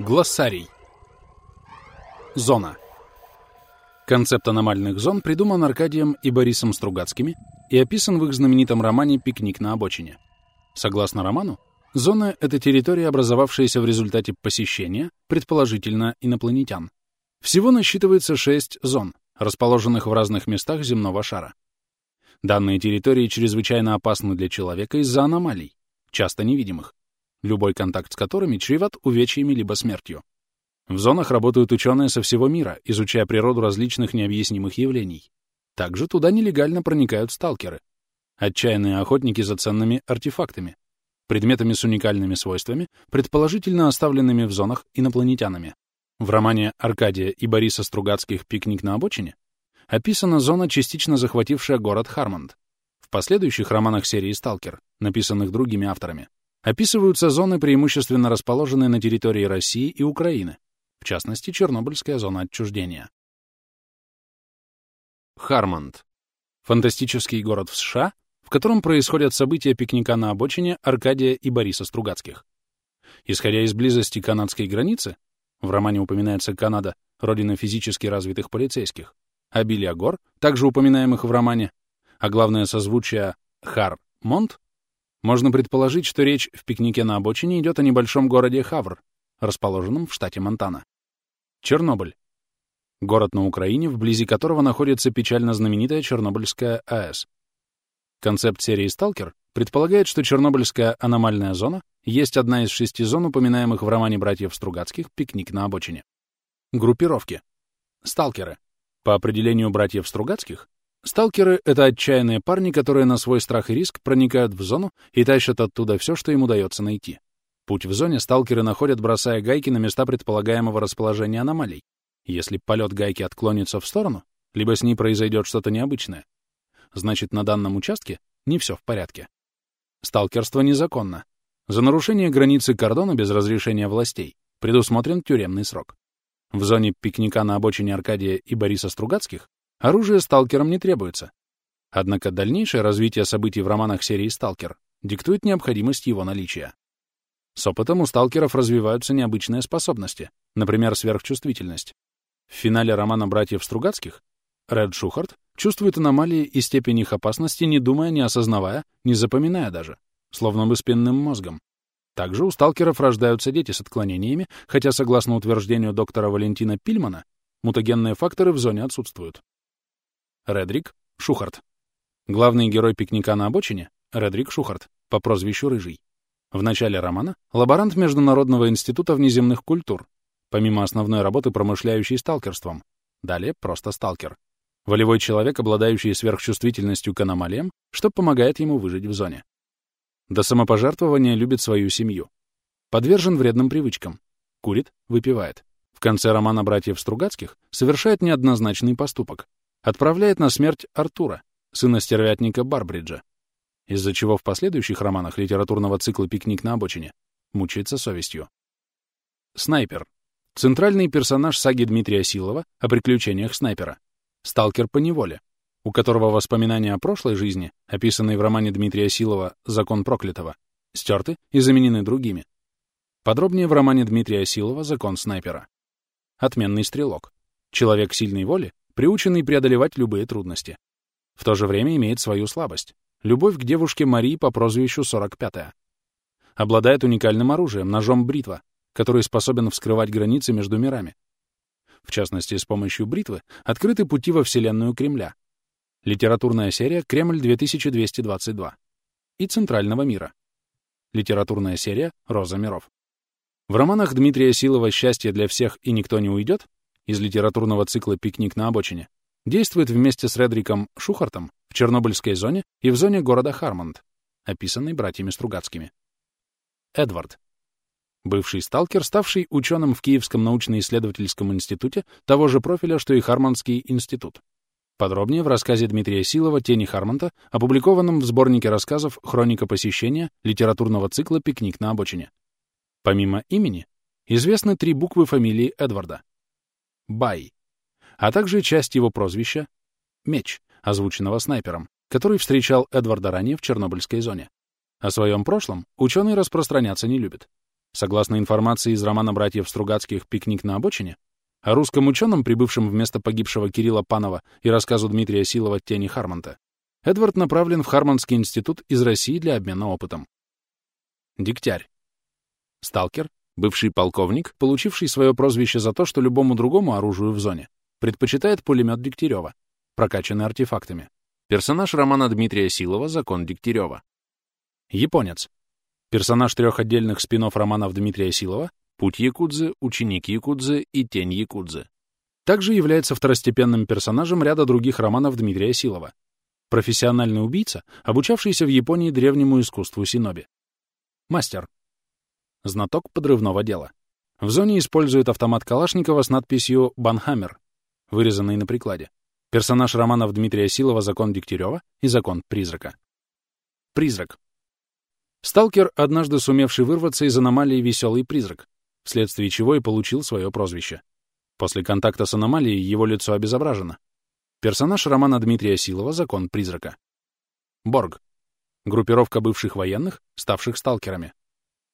Глоссарий. Зона. Концепт аномальных зон придуман Аркадием и Борисом Стругацкими и описан в их знаменитом романе «Пикник на обочине». Согласно роману, зона — это территория, образовавшаяся в результате посещения, предположительно, инопланетян. Всего насчитывается шесть зон, расположенных в разных местах земного шара. Данные территории чрезвычайно опасны для человека из-за аномалий, часто невидимых, любой контакт с которыми чреват увечьями либо смертью. В зонах работают ученые со всего мира, изучая природу различных необъяснимых явлений. Также туда нелегально проникают сталкеры, отчаянные охотники за ценными артефактами, предметами с уникальными свойствами, предположительно оставленными в зонах инопланетянами. В романе Аркадия и Бориса Стругацких «Пикник на обочине» описана зона, частично захватившая город Хармонд. В последующих романах серии «Сталкер», написанных другими авторами, описываются зоны, преимущественно расположенные на территории России и Украины, в частности, Чернобыльская зона отчуждения. Хармонд. Фантастический город в США, в котором происходят события пикника на обочине Аркадия и Бориса Стругацких. Исходя из близости канадской границы, в романе упоминается Канада, родина физически развитых полицейских, обилие гор, также упоминаемых в романе, а главное созвучие Хар-Монт, можно предположить, что речь в пикнике на обочине идет о небольшом городе Хавр, расположенном в штате Монтана. Чернобыль. Город на Украине, вблизи которого находится печально знаменитая Чернобыльская АЭС. Концепт серии «Сталкер» предполагает, что Чернобыльская аномальная зона есть одна из шести зон, упоминаемых в романе братьев Стругацких «Пикник на обочине». Группировки. Сталкеры. По определению братьев Стругацких, сталкеры — это отчаянные парни, которые на свой страх и риск проникают в зону и тащат оттуда все, что им удается найти. Путь в зоне сталкеры находят, бросая гайки на места предполагаемого расположения аномалий. Если полет гайки отклонится в сторону, либо с ней произойдет что-то необычное, значит, на данном участке не все в порядке. Сталкерство незаконно. За нарушение границы кордона без разрешения властей предусмотрен тюремный срок. В зоне пикника на обочине Аркадия и Бориса Стругацких оружие сталкерам не требуется. Однако дальнейшее развитие событий в романах серии «Сталкер» диктует необходимость его наличия. С опытом у сталкеров развиваются необычные способности, например, сверхчувствительность. В финале романа «Братьев Стругацких» Ред Шухарт чувствует аномалии и степень их опасности, не думая, не осознавая, не запоминая даже, словно бы спинным мозгом. Также у сталкеров рождаются дети с отклонениями, хотя, согласно утверждению доктора Валентина Пильмана, мутагенные факторы в зоне отсутствуют. Редрик Шухарт. Главный герой пикника на обочине — Редрик Шухарт, по прозвищу Рыжий. В начале романа — лаборант Международного института внеземных культур, помимо основной работы промышляющий сталкерством. Далее просто сталкер. Волевой человек, обладающий сверхчувствительностью к аномалиям, что помогает ему выжить в зоне. До самопожертвования любит свою семью. Подвержен вредным привычкам. Курит, выпивает. В конце романа «Братьев Стругацких» совершает неоднозначный поступок. Отправляет на смерть Артура, сына стервятника Барбриджа, из-за чего в последующих романах литературного цикла «Пикник на обочине» мучается совестью. Снайпер. Центральный персонаж саги Дмитрия Силова о приключениях снайпера. Сталкер по неволе, у которого воспоминания о прошлой жизни, описанные в романе Дмитрия Силова «Закон проклятого», стерты и заменены другими. Подробнее в романе Дмитрия Силова «Закон снайпера». Отменный стрелок. Человек сильной воли, приученный преодолевать любые трудности. В то же время имеет свою слабость Любовь к девушке Марии по прозвищу 45-я. Обладает уникальным оружием, ножом бритва, который способен вскрывать границы между мирами. В частности, с помощью бритвы открыты пути во Вселенную Кремля. Литературная серия «Кремль-2222» и Центрального мира. Литературная серия «Роза миров». В романах Дмитрия Силова «Счастье для всех и никто не уйдет» из литературного цикла «Пикник на обочине» действует вместе с Редриком Шухартом в Чернобыльской зоне и в зоне города Хармонд, описанной братьями Стругацкими. Эдвард. Бывший сталкер, ставший ученым в Киевском научно-исследовательском институте того же профиля, что и Хармондский институт. Подробнее в рассказе Дмитрия Силова «Тени Хармонта», опубликованном в сборнике рассказов «Хроника посещения» литературного цикла «Пикник на обочине». Помимо имени, известны три буквы фамилии Эдварда. Бай, а также часть его прозвища — Меч, озвученного снайпером, который встречал Эдварда ранее в Чернобыльской зоне. О своем прошлом ученый распространяться не любит. Согласно информации из романа братьев Стругацких «Пикник на обочине», о русском ученом, прибывшем вместо погибшего Кирилла Панова и рассказу Дмитрия Силова «Тени Хармонта», Эдвард направлен в Хармонский институт из России для обмена опытом. Дегтярь. Сталкер, бывший полковник, получивший свое прозвище за то, что любому другому оружию в зоне предпочитает пулемет Дегтярева, прокачанный артефактами. Персонаж романа Дмитрия Силова «Закон Дегтярева». Японец. Персонаж трех отдельных спин романов Дмитрия Силова Путь Якудзы, Ученик Якудзы и Тень Якудзы. Также является второстепенным персонажем ряда других романов Дмитрия Силова. Профессиональный убийца, обучавшийся в Японии древнему искусству синоби. Мастер. Знаток подрывного дела. В зоне использует автомат Калашникова с надписью «Банхаммер», вырезанный на прикладе. Персонаж романов Дмитрия Силова «Закон Дегтярева» и «Закон призрака». Призрак. Сталкер, однажды сумевший вырваться из аномалии «Веселый призрак», вследствие чего и получил свое прозвище. После контакта с аномалией его лицо обезображено. Персонаж романа Дмитрия Силова «Закон призрака». Борг. Группировка бывших военных, ставших сталкерами.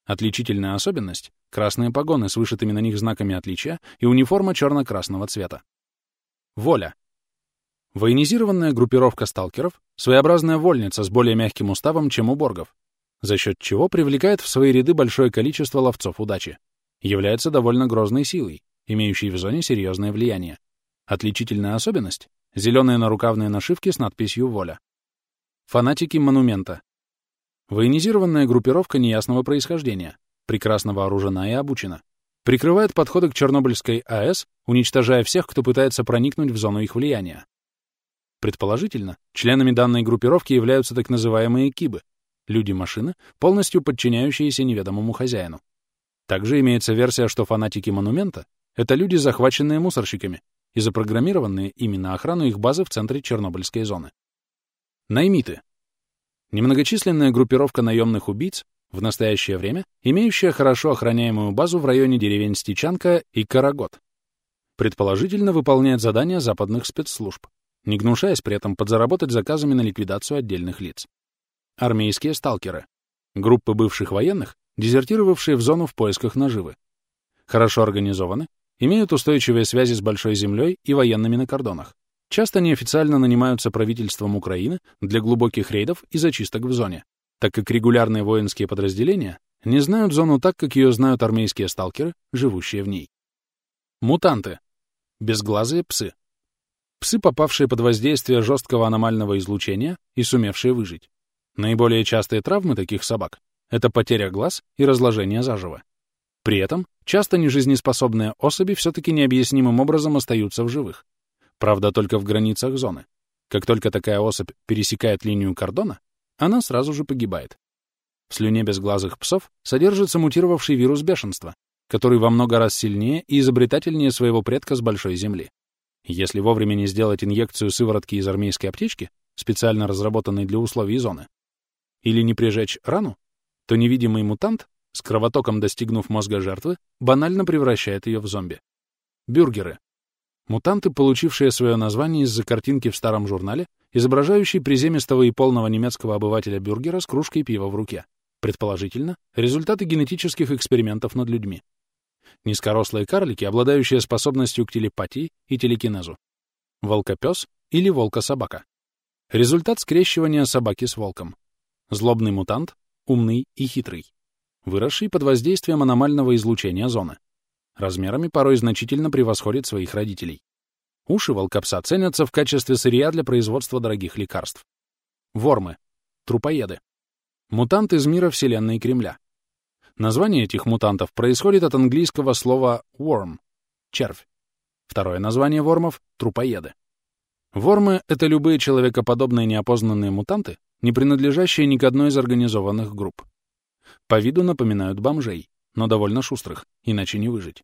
Отличительная особенность — красные погоны с вышитыми на них знаками отличия и униформа черно-красного цвета. Воля. Военизированная группировка сталкеров — своеобразная вольница с более мягким уставом, чем у боргов, за счет чего привлекает в свои ряды большое количество ловцов удачи является довольно грозной силой, имеющей в зоне серьезное влияние. Отличительная особенность — зеленые нарукавные нашивки с надписью «Воля». Фанатики монумента. Военизированная группировка неясного происхождения, прекрасно вооружена и обучена. Прикрывает подходы к Чернобыльской АЭС, уничтожая всех, кто пытается проникнуть в зону их влияния. Предположительно, членами данной группировки являются так называемые кибы — люди-машины, полностью подчиняющиеся неведомому хозяину. Также имеется версия, что фанатики монумента — это люди, захваченные мусорщиками и запрограммированные ими на охрану их базы в центре Чернобыльской зоны. Наймиты. Немногочисленная группировка наемных убийц, в настоящее время имеющая хорошо охраняемую базу в районе деревень Стечанка и Карагод. Предположительно, выполняет задания западных спецслужб, не гнушаясь при этом подзаработать заказами на ликвидацию отдельных лиц. Армейские сталкеры. Группы бывших военных, дезертировавшие в зону в поисках наживы. Хорошо организованы, имеют устойчивые связи с Большой Землей и военными на кордонах. Часто неофициально нанимаются правительством Украины для глубоких рейдов и зачисток в зоне, так как регулярные воинские подразделения не знают зону так, как ее знают армейские сталкеры, живущие в ней. Мутанты. Безглазые псы. Псы, попавшие под воздействие жесткого аномального излучения и сумевшие выжить. Наиболее частые травмы таких собак это потеря глаз и разложение заживо. При этом часто нежизнеспособные особи все-таки необъяснимым образом остаются в живых. Правда, только в границах зоны. Как только такая особь пересекает линию кордона, она сразу же погибает. В слюне безглазых псов содержится мутировавший вирус бешенства, который во много раз сильнее и изобретательнее своего предка с большой земли. Если вовремя не сделать инъекцию сыворотки из армейской аптечки, специально разработанной для условий зоны, или не прижечь рану, то невидимый мутант, с кровотоком достигнув мозга жертвы, банально превращает ее в зомби. Бюргеры. Мутанты, получившие свое название из-за картинки в старом журнале, изображающей приземистого и полного немецкого обывателя бюргера с кружкой пива в руке. Предположительно, результаты генетических экспериментов над людьми. Низкорослые карлики, обладающие способностью к телепатии и телекинезу. Волкопес или волка-собака. Результат скрещивания собаки с волком. Злобный мутант, умный и хитрый, выросший под воздействием аномального излучения зоны. Размерами порой значительно превосходит своих родителей. Уши волкопса ценятся в качестве сырья для производства дорогих лекарств. Вормы. Трупоеды. Мутант из мира Вселенной Кремля. Название этих мутантов происходит от английского слова worm — червь. Второе название вормов — трупоеды. Вормы — это любые человекоподобные неопознанные мутанты, не принадлежащие ни к одной из организованных групп. По виду напоминают бомжей, но довольно шустрых, иначе не выжить.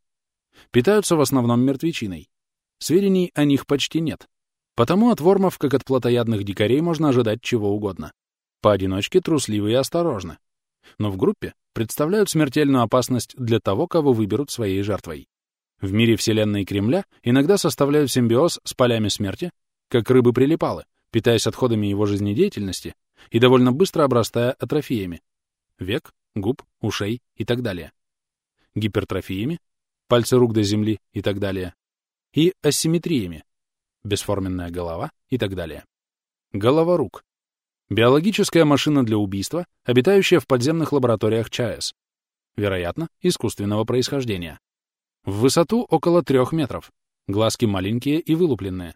Питаются в основном мертвечиной. Сведений о них почти нет. Потому от вормов, как от плотоядных дикарей, можно ожидать чего угодно. Поодиночке трусливы и осторожны. Но в группе представляют смертельную опасность для того, кого выберут своей жертвой. В мире Вселенной Кремля иногда составляют симбиоз с полями смерти, как рыбы-прилипалы, питаясь отходами его жизнедеятельности и довольно быстро обрастая атрофиями — век, губ, ушей и так далее. Гипертрофиями, пальцы рук до земли и так далее, и асимметриями, бесформенная голова и так далее. Головорук. Биологическая машина для убийства, обитающая в подземных лабораториях ЧАЭС. Вероятно, искусственного происхождения. В высоту около трех метров. Глазки маленькие и вылупленные.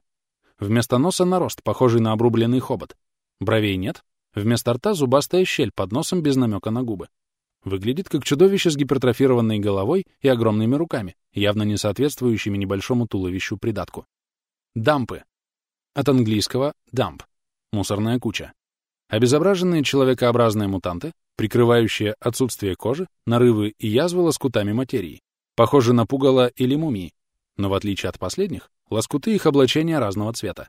Вместо носа нарост, похожий на обрубленный хобот. Бровей нет. Вместо рта зубастая щель под носом без намека на губы. Выглядит как чудовище с гипертрофированной головой и огромными руками, явно не соответствующими небольшому туловищу придатку. Дампы. От английского «дамп» — мусорная куча. Обезображенные человекообразные мутанты, прикрывающие отсутствие кожи, нарывы и язвы лоскутами материи, похожи на пугало или мумии, но в отличие от последних, лоскуты их облачения разного цвета.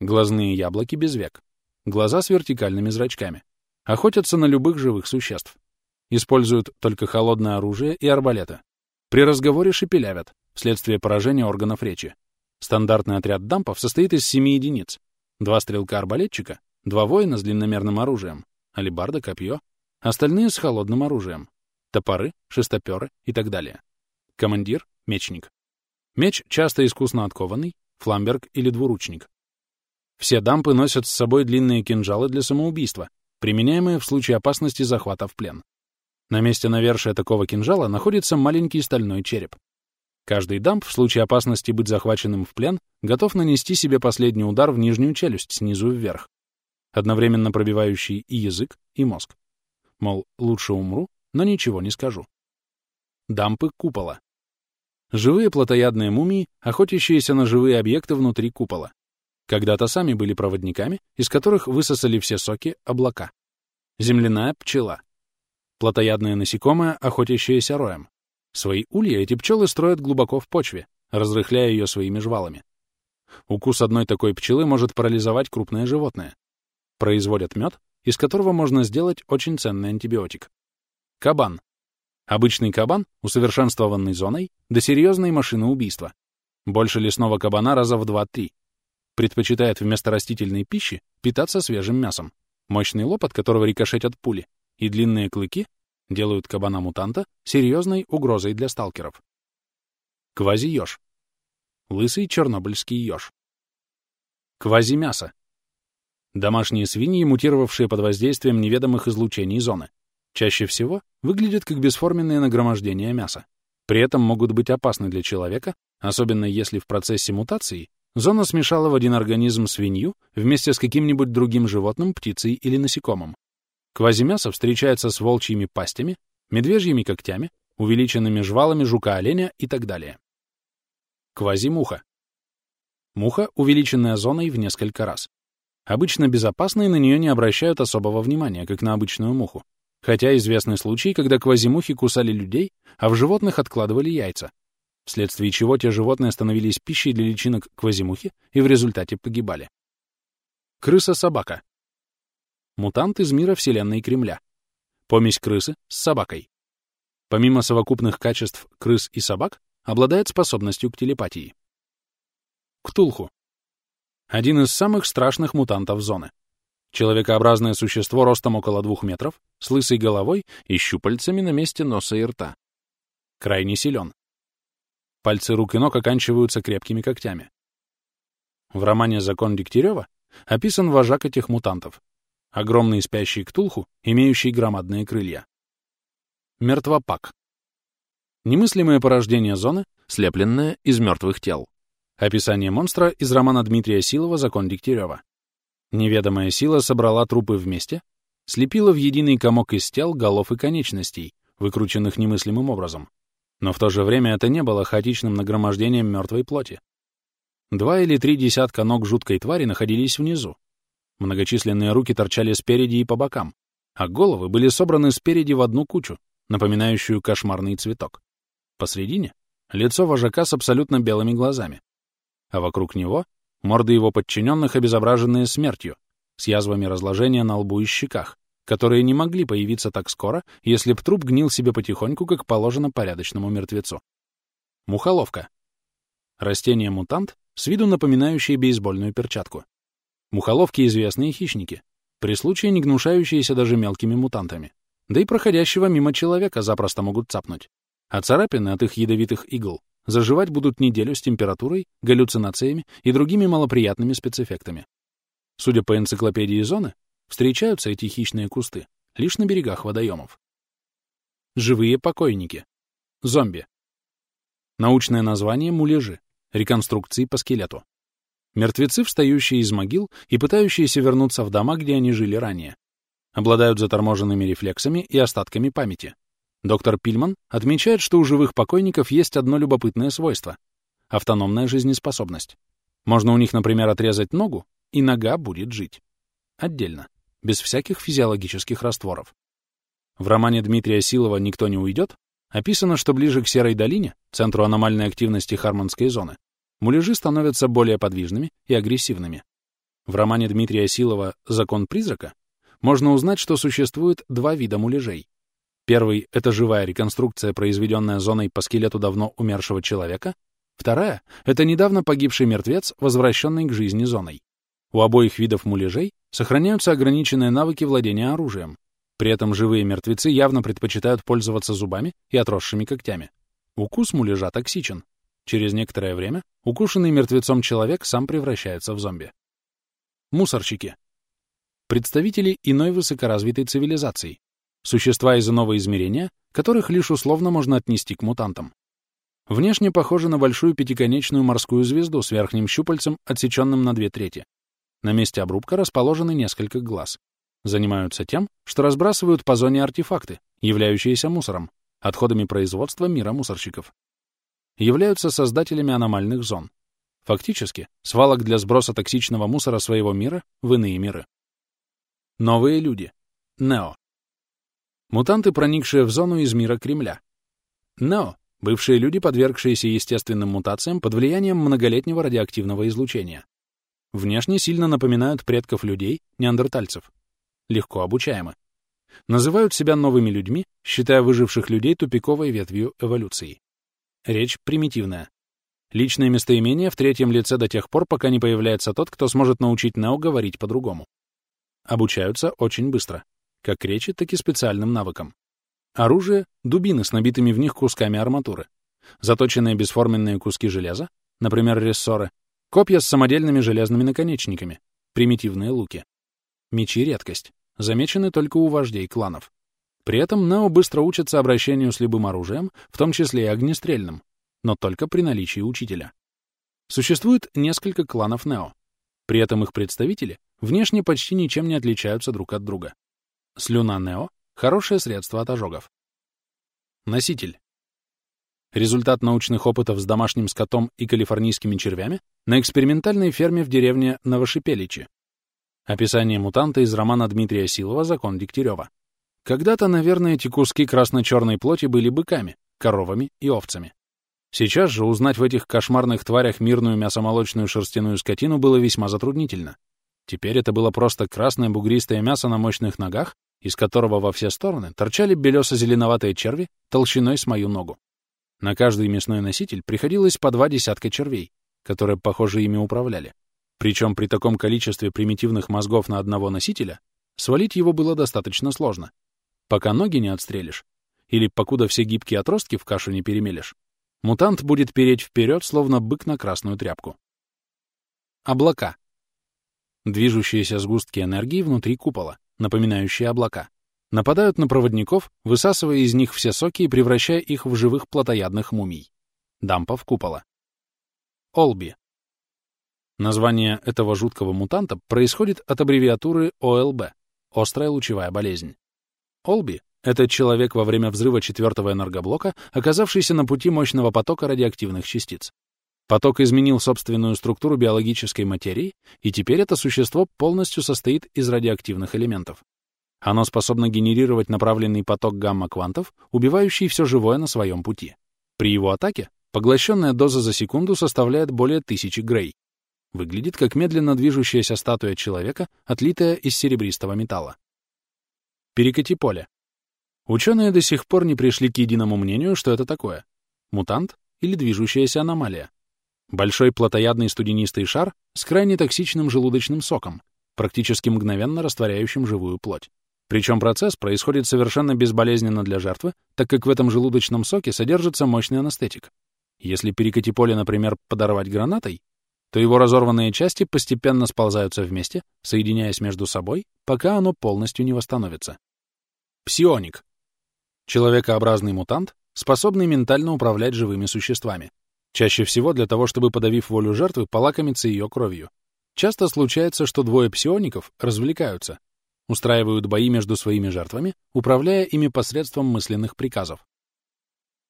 Глазные яблоки без век, глаза с вертикальными зрачками, охотятся на любых живых существ. Используют только холодное оружие и арбалеты. При разговоре шепелявят, вследствие поражения органов речи. Стандартный отряд дампов состоит из семи единиц. Два стрелка-арбалетчика, два воина с длинномерным оружием, алебарда, копье, остальные с холодным оружием, топоры, шестоперы и так далее. Командир — мечник. Меч часто искусно откованный, фламберг или двуручник. Все дампы носят с собой длинные кинжалы для самоубийства, применяемые в случае опасности захвата в плен. На месте навершия такого кинжала находится маленький стальной череп. Каждый дамп в случае опасности быть захваченным в плен готов нанести себе последний удар в нижнюю челюсть снизу вверх, одновременно пробивающий и язык, и мозг. Мол, лучше умру, но ничего не скажу. Дампы купола. Живые плотоядные мумии, охотящиеся на живые объекты внутри купола. Когда-то сами были проводниками, из которых высосали все соки облака. Земляная пчела. Плотоядное насекомое, охотящееся роем. Свои улья эти пчелы строят глубоко в почве, разрыхляя ее своими жвалами. Укус одной такой пчелы может парализовать крупное животное. Производят мед, из которого можно сделать очень ценный антибиотик. Кабан. Обычный кабан, усовершенствованный зоной, до серьезной машины убийства. Больше лесного кабана раза в 2-3. Предпочитает вместо растительной пищи питаться свежим мясом. Мощный лоб, от которого рикошетят пули, и длинные клыки делают кабана-мутанта серьезной угрозой для сталкеров. Квази-ёж. Лысый чернобыльский ёж. Квази-мясо. Домашние свиньи, мутировавшие под воздействием неведомых излучений зоны, чаще всего выглядят как бесформенные нагромождения мяса. При этом могут быть опасны для человека, особенно если в процессе мутации зона смешала в один организм свинью вместе с каким-нибудь другим животным, птицей или насекомым. Квазимясо встречается с волчьими пастями, медвежьими когтями, увеличенными жвалами жука-оленя и так далее. Квазимуха. Муха, увеличенная зоной в несколько раз. Обычно безопасные на нее не обращают особого внимания, как на обычную муху. Хотя известны случаи, когда квазимухи кусали людей, а в животных откладывали яйца, вследствие чего те животные становились пищей для личинок квазимухи и в результате погибали. Крыса-собака. Мутант из мира вселенной Кремля. Помесь крысы с собакой. Помимо совокупных качеств крыс и собак, обладает способностью к телепатии. Ктулху. Один из самых страшных мутантов зоны. Человекообразное существо ростом около двух метров, с лысой головой и щупальцами на месте носа и рта. Крайне силен. Пальцы рук и ног оканчиваются крепкими когтями. В романе «Закон Дегтярева» описан вожак этих мутантов, огромный спящий ктулху, имеющий громадные крылья. Мертвопак. Немыслимое порождение зоны, слепленное из мертвых тел. Описание монстра из романа Дмитрия Силова «Закон Дегтярева». Неведомая сила собрала трупы вместе, слепила в единый комок из тел, голов и конечностей, выкрученных немыслимым образом. Но в то же время это не было хаотичным нагромождением мертвой плоти. Два или три десятка ног жуткой твари находились внизу, Многочисленные руки торчали спереди и по бокам, а головы были собраны спереди в одну кучу, напоминающую кошмарный цветок. Посредине — лицо вожака с абсолютно белыми глазами, а вокруг него — морды его подчиненных, обезображенные смертью, с язвами разложения на лбу и щеках, которые не могли появиться так скоро, если б труп гнил себе потихоньку, как положено порядочному мертвецу. Мухоловка. Растение-мутант, с виду напоминающее бейсбольную перчатку. Мухоловки — известные хищники, при случае не гнушающиеся даже мелкими мутантами. Да и проходящего мимо человека запросто могут цапнуть. а царапины от их ядовитых игл заживать будут неделю с температурой, галлюцинациями и другими малоприятными спецэффектами. Судя по энциклопедии зоны, встречаются эти хищные кусты лишь на берегах водоемов. Живые покойники. Зомби. Научное название — муляжи. Реконструкции по скелету. Мертвецы, встающие из могил и пытающиеся вернуться в дома, где они жили ранее. Обладают заторможенными рефлексами и остатками памяти. Доктор Пильман отмечает, что у живых покойников есть одно любопытное свойство — автономная жизнеспособность. Можно у них, например, отрезать ногу, и нога будет жить. Отдельно, без всяких физиологических растворов. В романе Дмитрия Силова «Никто не уйдет» описано, что ближе к Серой долине, центру аномальной активности Хармонской зоны, муляжи становятся более подвижными и агрессивными. В романе Дмитрия Силова «Закон призрака» можно узнать, что существует два вида муляжей Первый — это живая реконструкция, произведенная зоной по скелету давно умершего человека. Вторая — это недавно погибший мертвец, возвращенный к жизни зоной. У обоих видов муляжей сохраняются ограниченные навыки владения оружием. При этом живые мертвецы явно предпочитают пользоваться зубами и отросшими когтями. Укус муляжа токсичен. Через некоторое время укушенный мертвецом человек сам превращается в зомби. Мусорщики. Представители иной высокоразвитой цивилизации, Существа из иного измерения, которых лишь условно можно отнести к мутантам. Внешне похожи на большую пятиконечную морскую звезду с верхним щупальцем, отсеченным на две трети. На месте обрубка расположены несколько глаз. Занимаются тем, что разбрасывают по зоне артефакты, являющиеся мусором, отходами производства мира мусорщиков. Являются создателями аномальных зон. Фактически, свалок для сброса токсичного мусора своего мира в иные миры. Новые люди. Нео. Мутанты, проникшие в зону из мира Кремля. Но бывшие люди, подвергшиеся естественным мутациям под влиянием многолетнего радиоактивного излучения. Внешне сильно напоминают предков людей, неандертальцев. Легко обучаемы. Называют себя новыми людьми, считая выживших людей тупиковой ветвью эволюции. Речь примитивная. Личное местоимение в третьем лице до тех пор, пока не появляется тот, кто сможет научить Нео говорить по-другому. Обучаются очень быстро как речи, так и специальным навыкам. Оружие — дубины с набитыми в них кусками арматуры, заточенные бесформенные куски железа, например, рессоры, копья с самодельными железными наконечниками, примитивные луки. Мечи — редкость, замечены только у вождей кланов. При этом Нео быстро учится обращению с любым оружием, в том числе и огнестрельным, но только при наличии учителя. Существует несколько кланов Нео. При этом их представители внешне почти ничем не отличаются друг от друга. Слюна Нео — хорошее средство от ожогов. Носитель. Результат научных опытов с домашним скотом и калифорнийскими червями на экспериментальной ферме в деревне Новошипеличи. Описание мутанта из романа Дмитрия Силова «Закон Дегтярева». Когда-то, наверное, эти куски красно-черной плоти были быками, коровами и овцами. Сейчас же узнать в этих кошмарных тварях мирную мясомолочную шерстяную скотину было весьма затруднительно. Теперь это было просто красное бугристое мясо на мощных ногах из которого во все стороны торчали белесо-зеленоватые черви толщиной с мою ногу. На каждый мясной носитель приходилось по два десятка червей, которые, похоже, ими управляли. Причем при таком количестве примитивных мозгов на одного носителя свалить его было достаточно сложно. Пока ноги не отстрелишь, или покуда все гибкие отростки в кашу не перемелешь, мутант будет переть вперед, словно бык на красную тряпку. Облака. Движущиеся сгустки энергии внутри купола напоминающие облака, нападают на проводников, высасывая из них все соки и превращая их в живых плотоядных мумий. Дампов купола. Олби. Название этого жуткого мутанта происходит от аббревиатуры ОЛБ — острая лучевая болезнь. Олби — это человек во время взрыва четвертого энергоблока, оказавшийся на пути мощного потока радиоактивных частиц. Поток изменил собственную структуру биологической материи, и теперь это существо полностью состоит из радиоактивных элементов. Оно способно генерировать направленный поток гамма-квантов, убивающий все живое на своем пути. При его атаке поглощенная доза за секунду составляет более тысячи грей. Выглядит как медленно движущаяся статуя человека, отлитая из серебристого металла. Перекати поле. Ученые до сих пор не пришли к единому мнению, что это такое — мутант или движущаяся аномалия. Большой плотоядный студенистый шар с крайне токсичным желудочным соком, практически мгновенно растворяющим живую плоть. Причем процесс происходит совершенно безболезненно для жертвы, так как в этом желудочном соке содержится мощный анестетик. Если перекати поле, например, подорвать гранатой, то его разорванные части постепенно сползаются вместе, соединяясь между собой, пока оно полностью не восстановится. Псионик. Человекообразный мутант, способный ментально управлять живыми существами. Чаще всего для того, чтобы, подавив волю жертвы, полакомиться ее кровью. Часто случается, что двое псиоников развлекаются, устраивают бои между своими жертвами, управляя ими посредством мысленных приказов.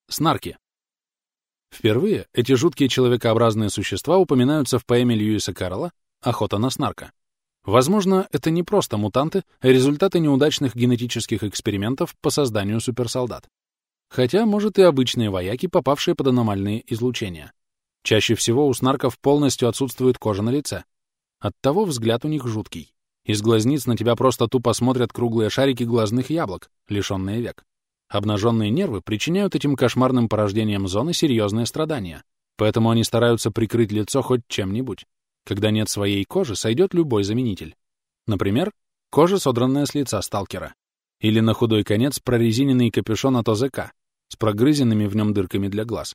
Снарки. Впервые эти жуткие человекообразные существа упоминаются в поэме Льюиса Карла «Охота на снарка». Возможно, это не просто мутанты, а результаты неудачных генетических экспериментов по созданию суперсолдат. Хотя, может, и обычные вояки, попавшие под аномальные излучения. Чаще всего у снарков полностью отсутствует кожа на лице. Оттого взгляд у них жуткий. Из глазниц на тебя просто тупо смотрят круглые шарики глазных яблок, лишенные век. Обнаженные нервы причиняют этим кошмарным порождениям зоны серьезные страдания, поэтому они стараются прикрыть лицо хоть чем-нибудь. Когда нет своей кожи, сойдет любой заменитель. Например, кожа, содранная с лица сталкера. Или на худой конец прорезиненный капюшон от ОЗК с прогрызенными в нем дырками для глаз.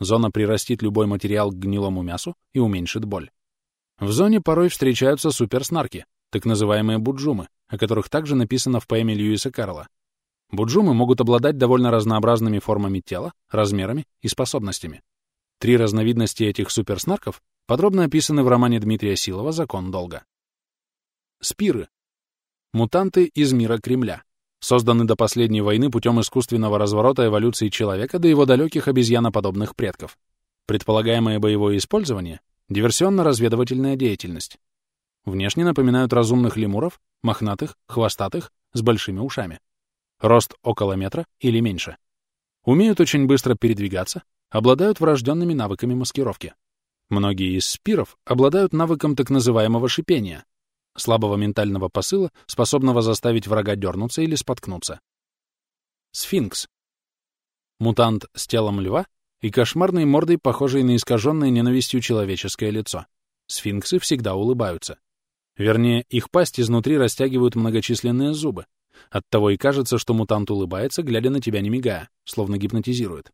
Зона прирастит любой материал к гнилому мясу и уменьшит боль. В зоне порой встречаются суперснарки, так называемые буджумы, о которых также написано в поэме Льюиса Карла. Буджумы могут обладать довольно разнообразными формами тела, размерами и способностями. Три разновидности этих суперснарков подробно описаны в романе Дмитрия Силова «Закон долга». Спиры. Мутанты из мира Кремля. Созданы до последней войны путем искусственного разворота эволюции человека до его далеких обезьяноподобных предков. Предполагаемое боевое использование — диверсионно-разведывательная деятельность. Внешне напоминают разумных лемуров, мохнатых, хвостатых, с большими ушами рост около метра или меньше. Умеют очень быстро передвигаться, обладают врожденными навыками маскировки. Многие из спиров обладают навыком так называемого шипения, слабого ментального посыла, способного заставить врага дернуться или споткнуться. Сфинкс. Мутант с телом льва и кошмарной мордой, похожей на искаженное ненавистью человеческое лицо. Сфинксы всегда улыбаются. Вернее, их пасть изнутри растягивают многочисленные зубы, Оттого и кажется, что мутант улыбается, глядя на тебя не мигая, словно гипнотизирует.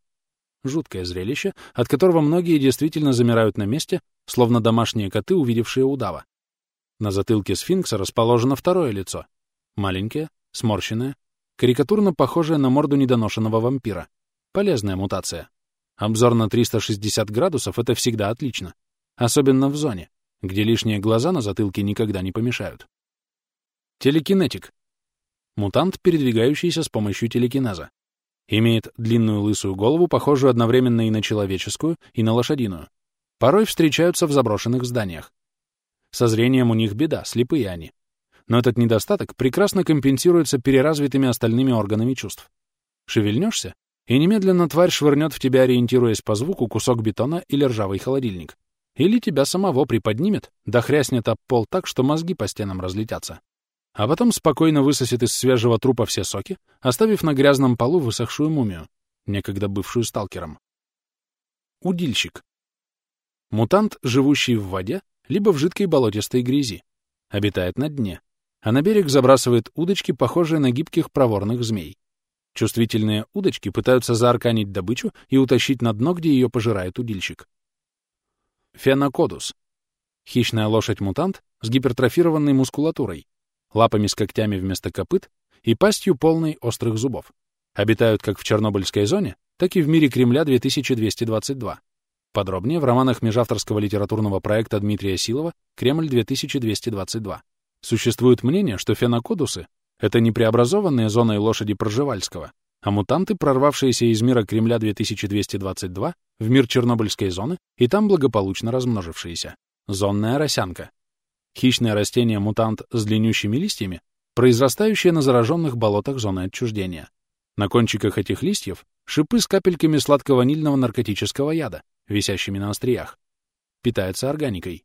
Жуткое зрелище, от которого многие действительно замирают на месте, словно домашние коты, увидевшие удава. На затылке сфинкса расположено второе лицо. Маленькое, сморщенное, карикатурно похожее на морду недоношенного вампира. Полезная мутация. Обзор на 360 градусов — это всегда отлично. Особенно в зоне, где лишние глаза на затылке никогда не помешают. Телекинетик Мутант, передвигающийся с помощью телекинеза. Имеет длинную лысую голову, похожую одновременно и на человеческую, и на лошадиную. Порой встречаются в заброшенных зданиях. Со зрением у них беда, слепые они. Но этот недостаток прекрасно компенсируется переразвитыми остальными органами чувств. Шевельнешься, и немедленно тварь швырнет в тебя, ориентируясь по звуку, кусок бетона или ржавый холодильник. Или тебя самого приподнимет, да хряснет об пол так, что мозги по стенам разлетятся а потом спокойно высосет из свежего трупа все соки, оставив на грязном полу высохшую мумию, некогда бывшую сталкером. Удильщик. Мутант, живущий в воде, либо в жидкой болотистой грязи. Обитает на дне, а на берег забрасывает удочки, похожие на гибких проворных змей. Чувствительные удочки пытаются заарканить добычу и утащить на дно, где ее пожирает удильщик. Фенокодус. Хищная лошадь-мутант с гипертрофированной мускулатурой, лапами с когтями вместо копыт и пастью полной острых зубов. Обитают как в Чернобыльской зоне, так и в мире Кремля 2222. Подробнее в романах межавторского литературного проекта Дмитрия Силова «Кремль 2222». Существует мнение, что фенокодусы — это не преобразованные зоной лошади Проживальского, а мутанты, прорвавшиеся из мира Кремля 2222 в мир Чернобыльской зоны и там благополучно размножившиеся. Зонная росянка. Хищное растение-мутант с длиннющими листьями, произрастающее на зараженных болотах зоны отчуждения. На кончиках этих листьев шипы с капельками сладко-ванильного наркотического яда, висящими на остриях. Питается органикой.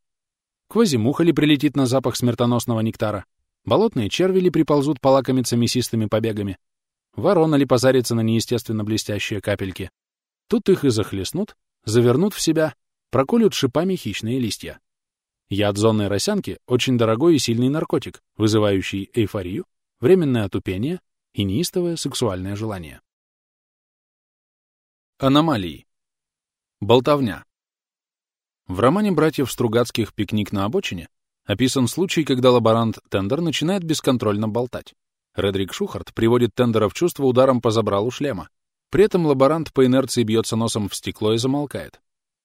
Квазимуха ли прилетит на запах смертоносного нектара? Болотные черви ли приползут полакомиться мясистыми побегами? Ворона ли позарится на неестественно блестящие капельки? Тут их и захлестнут, завернут в себя, проколют шипами хищные листья. Яд зонной росянки — очень дорогой и сильный наркотик, вызывающий эйфорию, временное отупение и неистовое сексуальное желание. Аномалии. Болтовня. В романе братьев Стругацких «Пикник на обочине» описан случай, когда лаборант Тендер начинает бесконтрольно болтать. Редрик Шухарт приводит Тендера в чувство ударом по забралу шлема. При этом лаборант по инерции бьется носом в стекло и замолкает.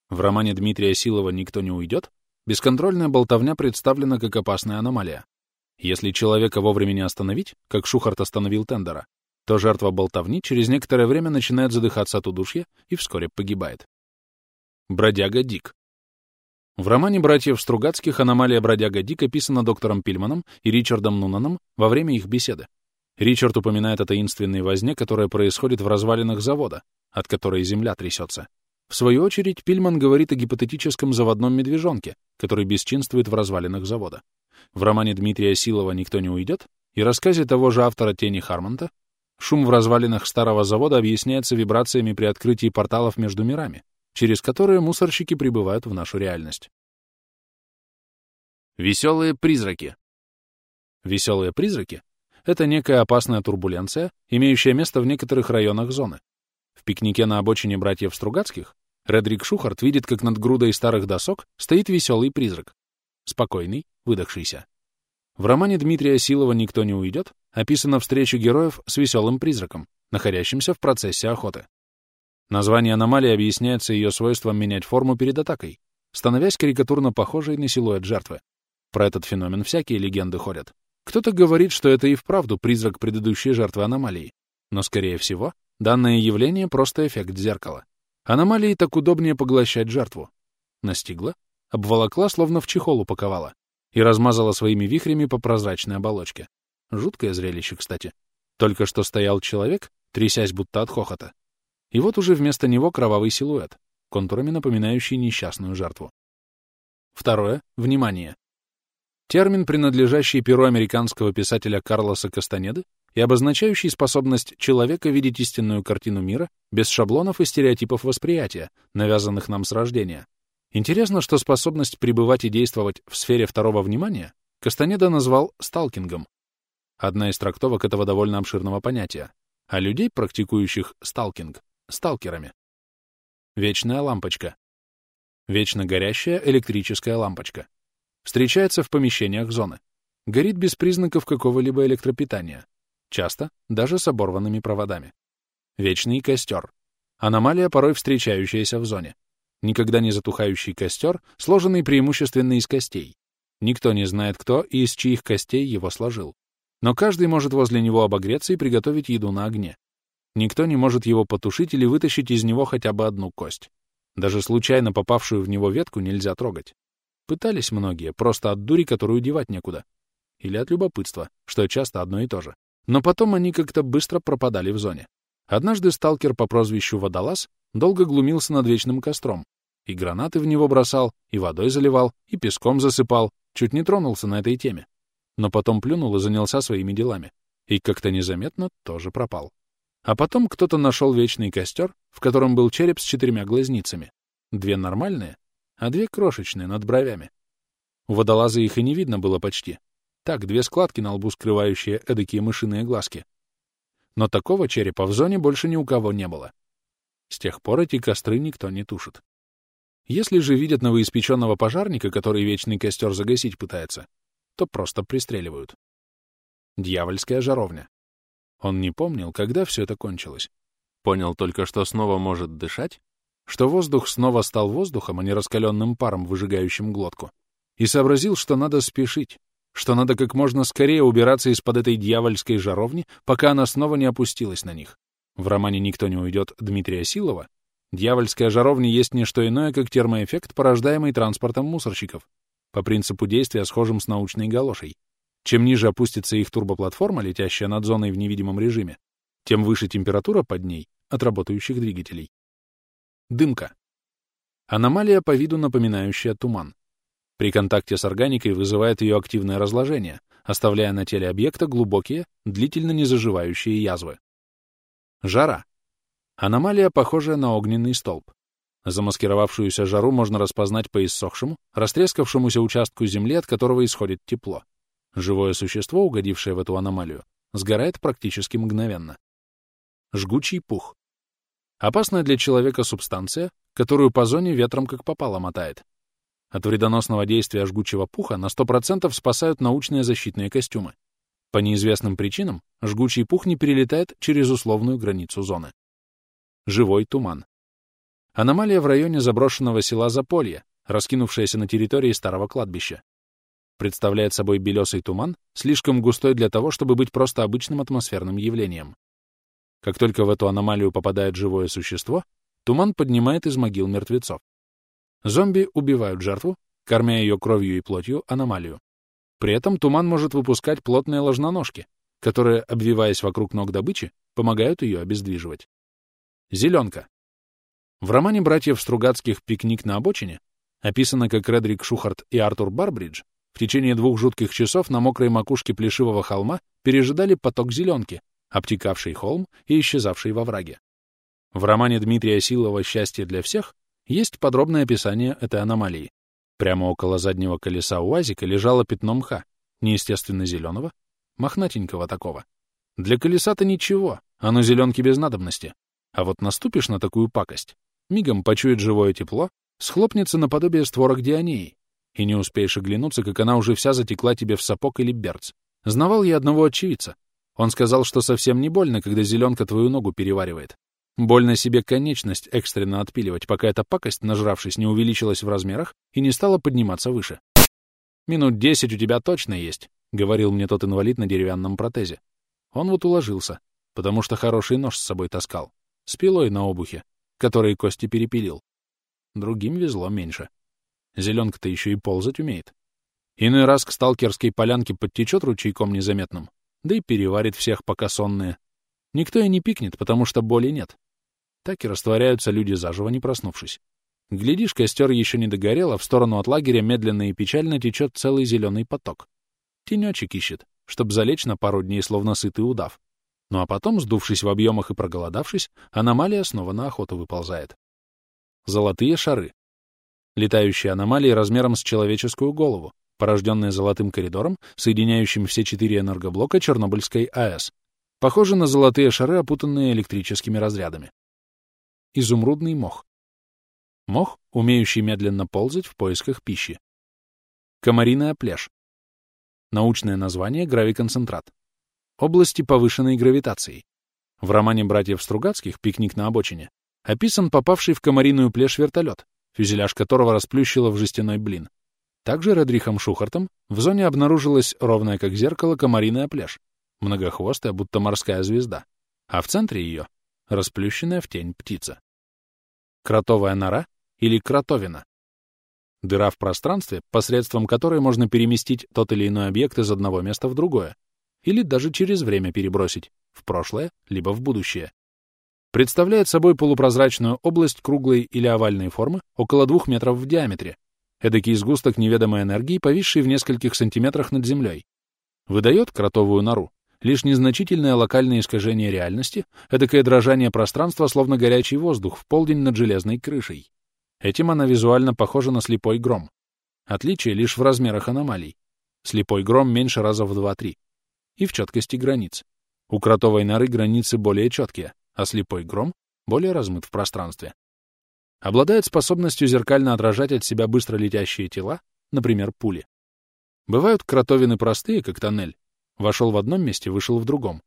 В романе Дмитрия Силова «Никто не уйдет» бесконтрольная болтовня представлена как опасная аномалия. Если человека вовремя не остановить, как Шухарт остановил Тендера, то жертва болтовни через некоторое время начинает задыхаться от удушья и вскоре погибает. Бродяга Дик. В романе братьев Стругацких «Аномалия бродяга Дик» описана доктором Пильманом и Ричардом Нунаном во время их беседы. Ричард упоминает о таинственной возне, которая происходит в развалинах завода, от которой земля трясется. В свою очередь, Пильман говорит о гипотетическом заводном медвежонке, который бесчинствует в развалинах завода. В романе Дмитрия Силова «Никто не уйдет» и рассказе того же автора «Тени Хармонта» шум в развалинах старого завода объясняется вибрациями при открытии порталов между мирами, через которые мусорщики прибывают в нашу реальность. Веселые призраки. Веселые призраки — это некая опасная турбуленция, имеющая место в некоторых районах зоны, в пикнике на обочине братьев Стругацких Редрик Шухарт видит, как над грудой старых досок стоит веселый призрак. Спокойный, выдохшийся. В романе Дмитрия Силова «Никто не уйдет» описана встреча героев с веселым призраком, находящимся в процессе охоты. Название аномалии объясняется ее свойством менять форму перед атакой, становясь карикатурно похожей на силуэт жертвы. Про этот феномен всякие легенды ходят. Кто-то говорит, что это и вправду призрак предыдущей жертвы аномалии, но, скорее всего, Данное явление — просто эффект зеркала. Аномалии так удобнее поглощать жертву. Настигла, обволокла, словно в чехол упаковала, и размазала своими вихрями по прозрачной оболочке. Жуткое зрелище, кстати. Только что стоял человек, трясясь будто от хохота. И вот уже вместо него кровавый силуэт, контурами напоминающий несчастную жертву. Второе — внимание. Термин, принадлежащий перу американского писателя Карлоса Кастанеды, и обозначающий способность человека видеть истинную картину мира без шаблонов и стереотипов восприятия, навязанных нам с рождения. Интересно, что способность пребывать и действовать в сфере второго внимания Кастанеда назвал сталкингом. Одна из трактовок этого довольно обширного понятия, а людей, практикующих сталкинг, — сталкерами. Вечная лампочка. Вечно горящая электрическая лампочка. Встречается в помещениях зоны. Горит без признаков какого-либо электропитания. Часто даже с оборванными проводами. Вечный костер. Аномалия, порой встречающаяся в зоне. Никогда не затухающий костер, сложенный преимущественно из костей. Никто не знает, кто и из чьих костей его сложил. Но каждый может возле него обогреться и приготовить еду на огне. Никто не может его потушить или вытащить из него хотя бы одну кость. Даже случайно попавшую в него ветку нельзя трогать. Пытались многие, просто от дури, которую девать некуда. Или от любопытства, что часто одно и то же. Но потом они как-то быстро пропадали в зоне. Однажды сталкер по прозвищу Водолаз долго глумился над вечным костром. И гранаты в него бросал, и водой заливал, и песком засыпал, чуть не тронулся на этой теме. Но потом плюнул и занялся своими делами. И как-то незаметно тоже пропал. А потом кто-то нашел вечный костер, в котором был череп с четырьмя глазницами. Две нормальные, а две крошечные над бровями. У водолаза их и не видно было почти, так, две складки на лбу, скрывающие эдакие мышиные глазки. Но такого черепа в зоне больше ни у кого не было. С тех пор эти костры никто не тушит. Если же видят новоиспеченного пожарника, который вечный костер загасить пытается, то просто пристреливают. Дьявольская жаровня. Он не помнил, когда все это кончилось. Понял только, что снова может дышать, что воздух снова стал воздухом, а не раскаленным паром, выжигающим глотку, и сообразил, что надо спешить, что надо как можно скорее убираться из-под этой дьявольской жаровни, пока она снова не опустилась на них. В романе «Никто не уйдет» Дмитрия Силова дьявольская жаровня есть не что иное, как термоэффект, порождаемый транспортом мусорщиков, по принципу действия схожим с научной галошей. Чем ниже опустится их турбоплатформа, летящая над зоной в невидимом режиме, тем выше температура под ней от работающих двигателей. Дымка. Аномалия по виду напоминающая туман при контакте с органикой вызывает ее активное разложение, оставляя на теле объекта глубокие, длительно не заживающие язвы. Жара. Аномалия, похожая на огненный столб. Замаскировавшуюся жару можно распознать по иссохшему, растрескавшемуся участку земли, от которого исходит тепло. Живое существо, угодившее в эту аномалию, сгорает практически мгновенно. Жгучий пух. Опасная для человека субстанция, которую по зоне ветром как попало мотает. От вредоносного действия жгучего пуха на 100% спасают научные защитные костюмы. По неизвестным причинам жгучий пух не перелетает через условную границу зоны. Живой туман. Аномалия в районе заброшенного села Заполье, раскинувшаяся на территории старого кладбища. Представляет собой белесый туман, слишком густой для того, чтобы быть просто обычным атмосферным явлением. Как только в эту аномалию попадает живое существо, туман поднимает из могил мертвецов. Зомби убивают жертву, кормя ее кровью и плотью аномалию. При этом туман может выпускать плотные ложноножки, которые, обвиваясь вокруг ног добычи, помогают ее обездвиживать. Зеленка. В романе братьев Стругацких «Пикник на обочине» описано, как Редрик Шухарт и Артур Барбридж в течение двух жутких часов на мокрой макушке плешивого холма пережидали поток зеленки, обтекавший холм и исчезавший во враге. В романе Дмитрия Силова «Счастье для всех» есть подробное описание этой аномалии. Прямо около заднего колеса УАЗика лежало пятно мха, неестественно зеленого, мохнатенького такого. Для колеса-то ничего, оно зеленки без надобности. А вот наступишь на такую пакость, мигом почует живое тепло, схлопнется наподобие створок Дионеи, и не успеешь оглянуться, как она уже вся затекла тебе в сапог или берц. Знавал я одного очевидца. Он сказал, что совсем не больно, когда зеленка твою ногу переваривает. Больно себе конечность экстренно отпиливать, пока эта пакость, нажравшись, не увеличилась в размерах и не стала подниматься выше. «Минут десять у тебя точно есть», — говорил мне тот инвалид на деревянном протезе. Он вот уложился, потому что хороший нож с собой таскал, с пилой на обухе, который кости перепилил. Другим везло меньше. Зеленка-то еще и ползать умеет. Иной раз к сталкерской полянке подтечет ручейком незаметным, да и переварит всех, пока сонные. Никто и не пикнет, потому что боли нет. Так и растворяются люди заживо, не проснувшись. Глядишь, костер еще не догорел, а в сторону от лагеря медленно и печально течет целый зеленый поток. Тенечек ищет, чтоб залечь на пару дней, словно сытый удав. Ну а потом, сдувшись в объемах и проголодавшись, аномалия снова на охоту выползает. Золотые шары. Летающие аномалии размером с человеческую голову, порожденные золотым коридором, соединяющим все четыре энергоблока Чернобыльской АЭС. Похожи на золотые шары, опутанные электрическими разрядами. Изумрудный мох. Мох, умеющий медленно ползать в поисках пищи. Комариная плешь. Научное название — гравиконцентрат. Области повышенной гравитации. В романе братьев Стругацких «Пикник на обочине» описан попавший в комариную плешь вертолет, фюзеляж которого расплющило в жестяной блин. Также Редрихом Шухартом в зоне обнаружилась ровная как зеркало комариная плешь, многохвостая, будто морская звезда, а в центре ее — расплющенная в тень птица. Кротовая нора или кротовина. Дыра в пространстве, посредством которой можно переместить тот или иной объект из одного места в другое, или даже через время перебросить, в прошлое, либо в будущее представляет собой полупрозрачную область круглой или овальной формы около двух метров в диаметре, эдакий сгусток неведомой энергии, повисший в нескольких сантиметрах над землей. Выдает кротовую нору лишь незначительное локальное искажение реальности, эдакое дрожание пространства, словно горячий воздух в полдень над железной крышей. Этим она визуально похожа на слепой гром. Отличие лишь в размерах аномалий. Слепой гром меньше раза в 2-3. И в четкости границ. У кротовой норы границы более четкие — а слепой гром более размыт в пространстве. Обладает способностью зеркально отражать от себя быстро летящие тела, например, пули. Бывают кротовины простые, как тоннель. Вошел в одном месте, вышел в другом.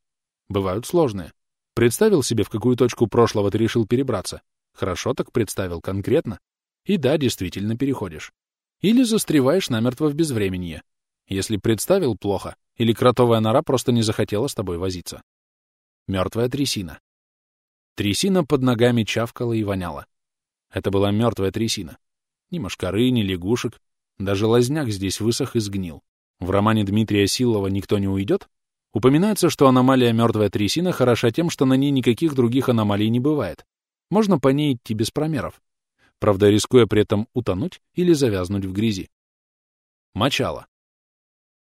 Бывают сложные. Представил себе, в какую точку прошлого ты решил перебраться. Хорошо так представил, конкретно. И да, действительно переходишь. Или застреваешь намертво в безвременье. Если представил плохо, или кротовая нора просто не захотела с тобой возиться. Мертвая трясина. Трясина под ногами чавкала и воняла. Это была мертвая трясина. Ни мошкары, ни лягушек. Даже лазняк здесь высох и сгнил. В романе Дмитрия Силова «Никто не уйдет» упоминается, что аномалия мертвая трясина хороша тем, что на ней никаких других аномалий не бывает. Можно по ней идти без промеров. Правда, рискуя при этом утонуть или завязнуть в грязи. Мочало.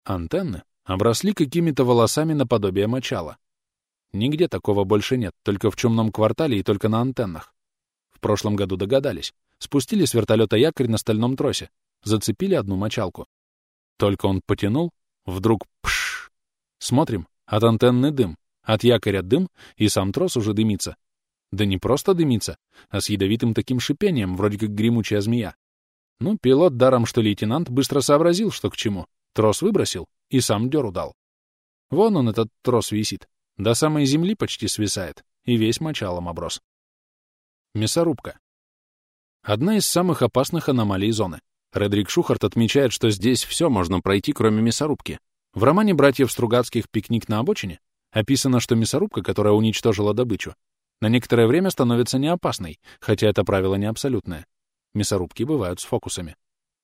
Антенны обросли какими-то волосами наподобие мочала. Нигде такого больше нет, только в чумном квартале и только на антеннах. В прошлом году догадались. Спустили с вертолета якорь на стальном тросе, зацепили одну мочалку. Только он потянул, вдруг пш. Смотрим, От антенны дым, от якоря дым, и сам трос уже дымится. Да не просто дымится, а с ядовитым таким шипением, вроде как гремучая змея. Ну, пилот, даром что лейтенант, быстро сообразил, что к чему. Трос выбросил и сам дёру дал. Вон он, этот трос, висит. До самой земли почти свисает, и весь мочалом оброс. Мясорубка. Одна из самых опасных аномалий зоны. Редрик Шухарт отмечает, что здесь все можно пройти, кроме мясорубки. В романе братьев Стругацких «Пикник на обочине» описано, что мясорубка, которая уничтожила добычу, на некоторое время становится неопасной, хотя это правило не абсолютное. Мясорубки бывают с фокусами.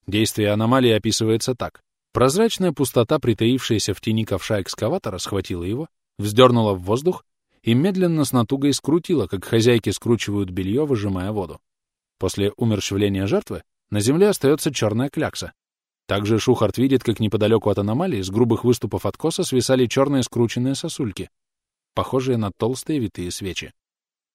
Действие аномалии описывается так. Прозрачная пустота, притаившаяся в тени ковша экскаватора, схватила его, вздернула в воздух и медленно с натугой скрутила, как хозяйки скручивают белье, выжимая воду. После умерщвления жертвы на земле остается черная клякса. Также Шухарт видит, как неподалеку от аномалии с грубых выступов откоса свисали черные скрученные сосульки, похожие на толстые витые свечи.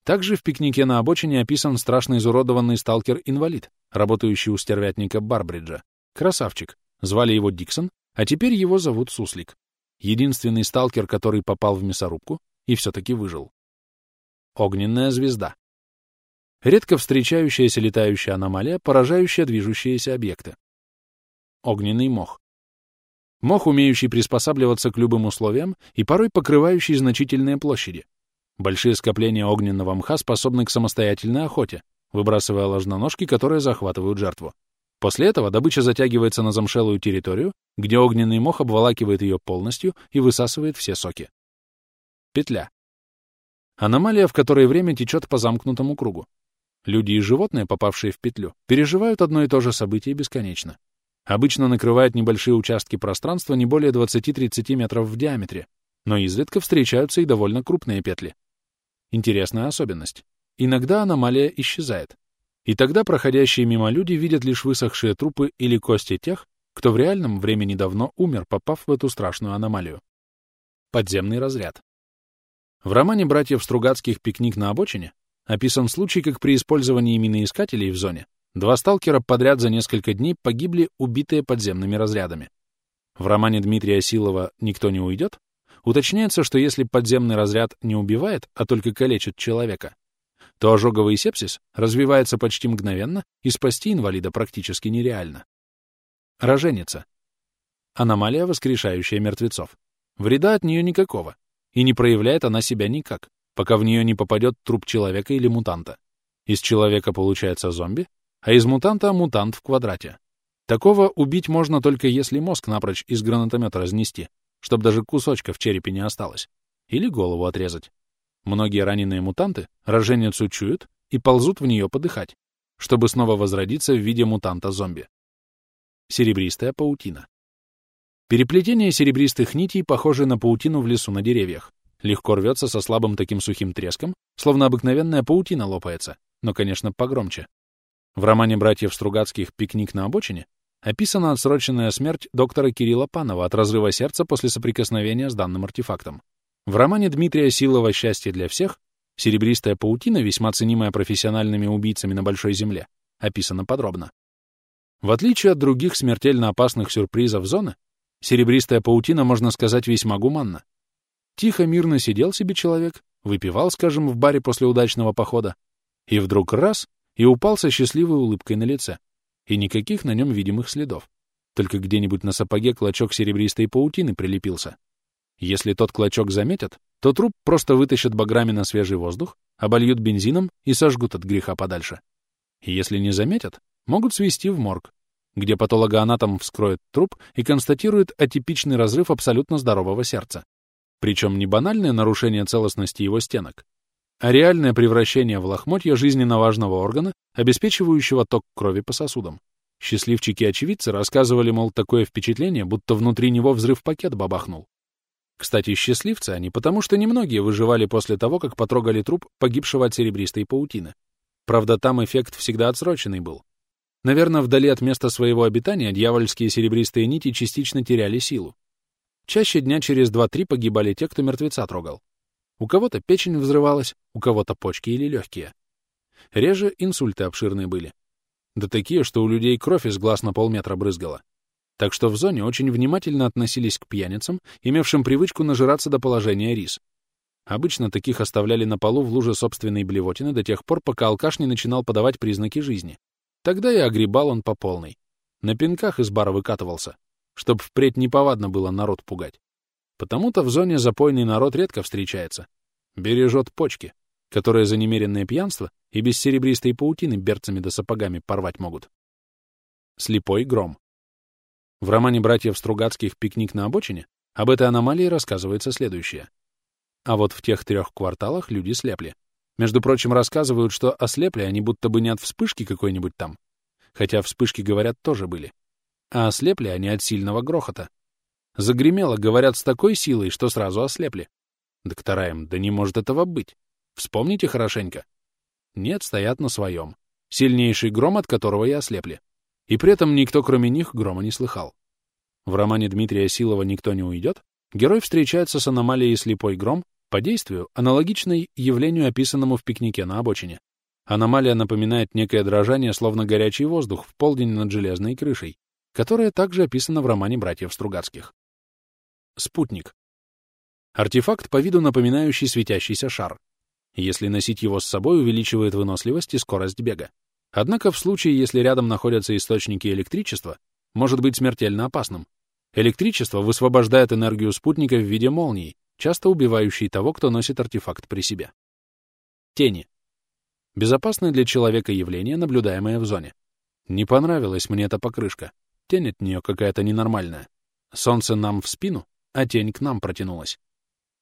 Также в пикнике на обочине описан страшно изуродованный сталкер-инвалид, работающий у стервятника Барбриджа. Красавчик. Звали его Диксон, а теперь его зовут Суслик. Единственный сталкер, который попал в мясорубку и все-таки выжил. Огненная звезда. Редко встречающаяся летающая аномалия, поражающая движущиеся объекты. Огненный мох. Мох, умеющий приспосабливаться к любым условиям и порой покрывающий значительные площади. Большие скопления огненного мха способны к самостоятельной охоте, выбрасывая ложноножки, которые захватывают жертву. После этого добыча затягивается на замшелую территорию, где огненный мох обволакивает ее полностью и высасывает все соки. Петля. Аномалия, в которой время течет по замкнутому кругу. Люди и животные, попавшие в петлю, переживают одно и то же событие бесконечно. Обычно накрывают небольшие участки пространства не более 20-30 метров в диаметре, но изредка встречаются и довольно крупные петли. Интересная особенность. Иногда аномалия исчезает. И тогда проходящие мимо люди видят лишь высохшие трупы или кости тех, кто в реальном времени давно умер, попав в эту страшную аномалию. Подземный разряд. В романе братьев Стругацких «Пикник на обочине» описан случай, как при использовании миноискателей в зоне два сталкера подряд за несколько дней погибли, убитые подземными разрядами. В романе Дмитрия Силова «Никто не уйдет» Уточняется, что если подземный разряд не убивает, а только калечит человека, то ожоговый сепсис развивается почти мгновенно, и спасти инвалида практически нереально. Роженица. Аномалия, воскрешающая мертвецов. Вреда от нее никакого, и не проявляет она себя никак, пока в нее не попадет труп человека или мутанта. Из человека получается зомби, а из мутанта — мутант в квадрате. Такого убить можно только если мозг напрочь из гранатомета разнести, чтобы даже кусочка в черепе не осталось, или голову отрезать. Многие раненые мутанты роженицу чуют и ползут в нее подыхать, чтобы снова возродиться в виде мутанта-зомби. Серебристая паутина. Переплетение серебристых нитей похоже на паутину в лесу на деревьях. Легко рвется со слабым таким сухим треском, словно обыкновенная паутина лопается, но, конечно, погромче. В романе братьев Стругацких «Пикник на обочине» описана отсроченная смерть доктора Кирилла Панова от разрыва сердца после соприкосновения с данным артефактом. В романе Дмитрия Силова «Счастье для всех» серебристая паутина, весьма ценимая профессиональными убийцами на Большой Земле, описана подробно. В отличие от других смертельно опасных сюрпризов зоны, серебристая паутина, можно сказать, весьма гуманна. Тихо, мирно сидел себе человек, выпивал, скажем, в баре после удачного похода, и вдруг раз — и упал со счастливой улыбкой на лице и никаких на нем видимых следов. Только где-нибудь на сапоге клочок серебристой паутины прилепился. Если тот клочок заметят, то труп просто вытащат баграми на свежий воздух, обольют бензином и сожгут от греха подальше. И если не заметят, могут свести в морг, где патологоанатом вскроет труп и констатирует атипичный разрыв абсолютно здорового сердца. Причем не банальное нарушение целостности его стенок, а реальное превращение в лохмотья жизненно важного органа, обеспечивающего ток крови по сосудам. Счастливчики-очевидцы рассказывали, мол, такое впечатление, будто внутри него взрыв-пакет бабахнул. Кстати, счастливцы они, потому что немногие выживали после того, как потрогали труп погибшего от серебристой паутины. Правда, там эффект всегда отсроченный был. Наверное, вдали от места своего обитания дьявольские серебристые нити частично теряли силу. Чаще дня через два-три погибали те, кто мертвеца трогал. У кого-то печень взрывалась, у кого-то почки или легкие. Реже инсульты обширные были. Да такие, что у людей кровь из глаз на полметра брызгала. Так что в зоне очень внимательно относились к пьяницам, имевшим привычку нажираться до положения рис. Обычно таких оставляли на полу в луже собственной блевотины до тех пор, пока алкаш не начинал подавать признаки жизни. Тогда и огребал он по полной. На пинках из бара выкатывался, чтоб впредь неповадно было народ пугать. Потому-то в зоне запойный народ редко встречается. Бережет почки, которые за немеренное пьянство и без серебристой паутины берцами да сапогами порвать могут. Слепой гром. В романе братьев Стругацких «Пикник на обочине» об этой аномалии рассказывается следующее. А вот в тех трех кварталах люди слепли. Между прочим, рассказывают, что ослепли они будто бы не от вспышки какой-нибудь там, хотя вспышки, говорят, тоже были, а ослепли они от сильного грохота. Загремело, говорят, с такой силой, что сразу ослепли. Доктора им, да не может этого быть. Вспомните хорошенько. Нет, стоят на своем. Сильнейший гром, от которого и ослепли. И при этом никто, кроме них, грома не слыхал. В романе Дмитрия Силова «Никто не уйдет» герой встречается с аномалией «Слепой гром» по действию, аналогичной явлению, описанному в пикнике на обочине. Аномалия напоминает некое дрожание, словно горячий воздух в полдень над железной крышей, которое также описано в романе братьев Стругацких. Спутник. Артефакт по виду напоминающий светящийся шар. Если носить его с собой, увеличивает выносливость и скорость бега. Однако в случае, если рядом находятся источники электричества, может быть смертельно опасным. Электричество высвобождает энергию спутника в виде молний, часто убивающей того, кто носит артефакт при себе. Тени. Безопасное для человека явление, наблюдаемое в зоне. Не понравилась мне эта покрышка. Тень от нее какая-то ненормальная. Солнце нам в спину, а тень к нам протянулась.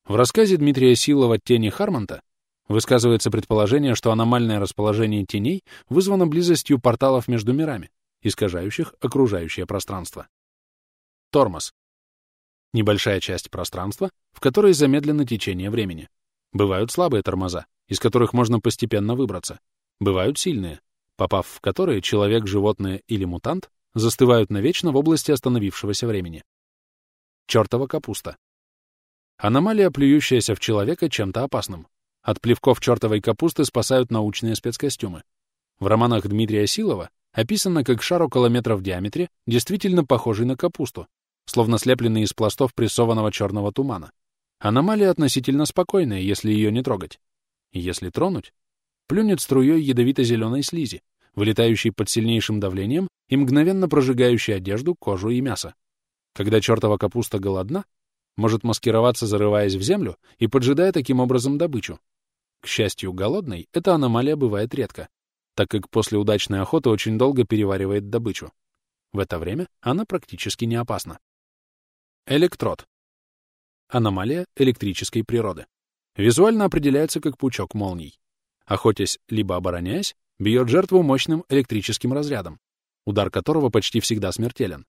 В рассказе Дмитрия Силова «Тени Хармонта» высказывается предположение, что аномальное расположение теней вызвано близостью порталов между мирами, искажающих окружающее пространство. Тормоз. Небольшая часть пространства, в которой замедлено течение времени. Бывают слабые тормоза, из которых можно постепенно выбраться. Бывают сильные, попав в которые человек, животное или мутант застывают навечно в области остановившегося времени. Чёртова капуста. Аномалия, плюющаяся в человека чем-то опасным. От плевков чёртовой капусты спасают научные спецкостюмы. В романах Дмитрия Силова описано, как шар около метра в диаметре, действительно похожий на капусту, словно слепленный из пластов прессованного черного тумана. Аномалия относительно спокойная, если ее не трогать. Если тронуть, плюнет струей ядовито-зеленой слизи, вылетающей под сильнейшим давлением и мгновенно прожигающей одежду, кожу и мясо. Когда чертова капуста голодна, может маскироваться, зарываясь в землю и поджидая таким образом добычу. К счастью, голодной эта аномалия бывает редко, так как после удачной охоты очень долго переваривает добычу. В это время она практически не опасна. Электрод. Аномалия электрической природы. Визуально определяется как пучок молний. Охотясь либо обороняясь, бьет жертву мощным электрическим разрядом, удар которого почти всегда смертелен.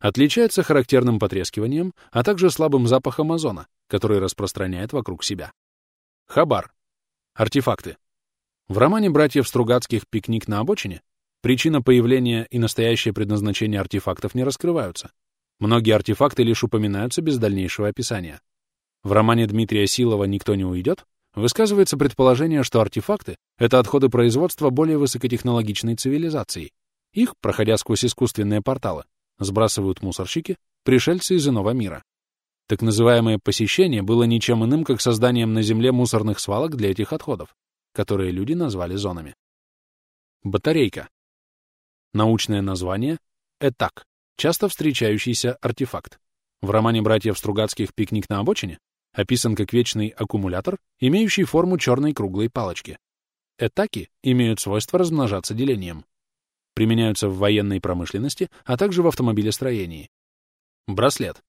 Отличается характерным потрескиванием, а также слабым запахом озона, который распространяет вокруг себя. Хабар. Артефакты. В романе братьев Стругацких «Пикник на обочине» причина появления и настоящее предназначение артефактов не раскрываются, Многие артефакты лишь упоминаются без дальнейшего описания. В романе Дмитрия Силова «Никто не уйдет» высказывается предположение, что артефакты — это отходы производства более высокотехнологичной цивилизации. Их, проходя сквозь искусственные порталы, сбрасывают мусорщики, пришельцы из иного мира. Так называемое посещение было ничем иным, как созданием на Земле мусорных свалок для этих отходов, которые люди назвали зонами. Батарейка. Научное название — ЭТАК часто встречающийся артефакт. В романе братьев Стругацких «Пикник на обочине» описан как вечный аккумулятор, имеющий форму черной круглой палочки. Этаки имеют свойство размножаться делением. Применяются в военной промышленности, а также в автомобилестроении. Браслет.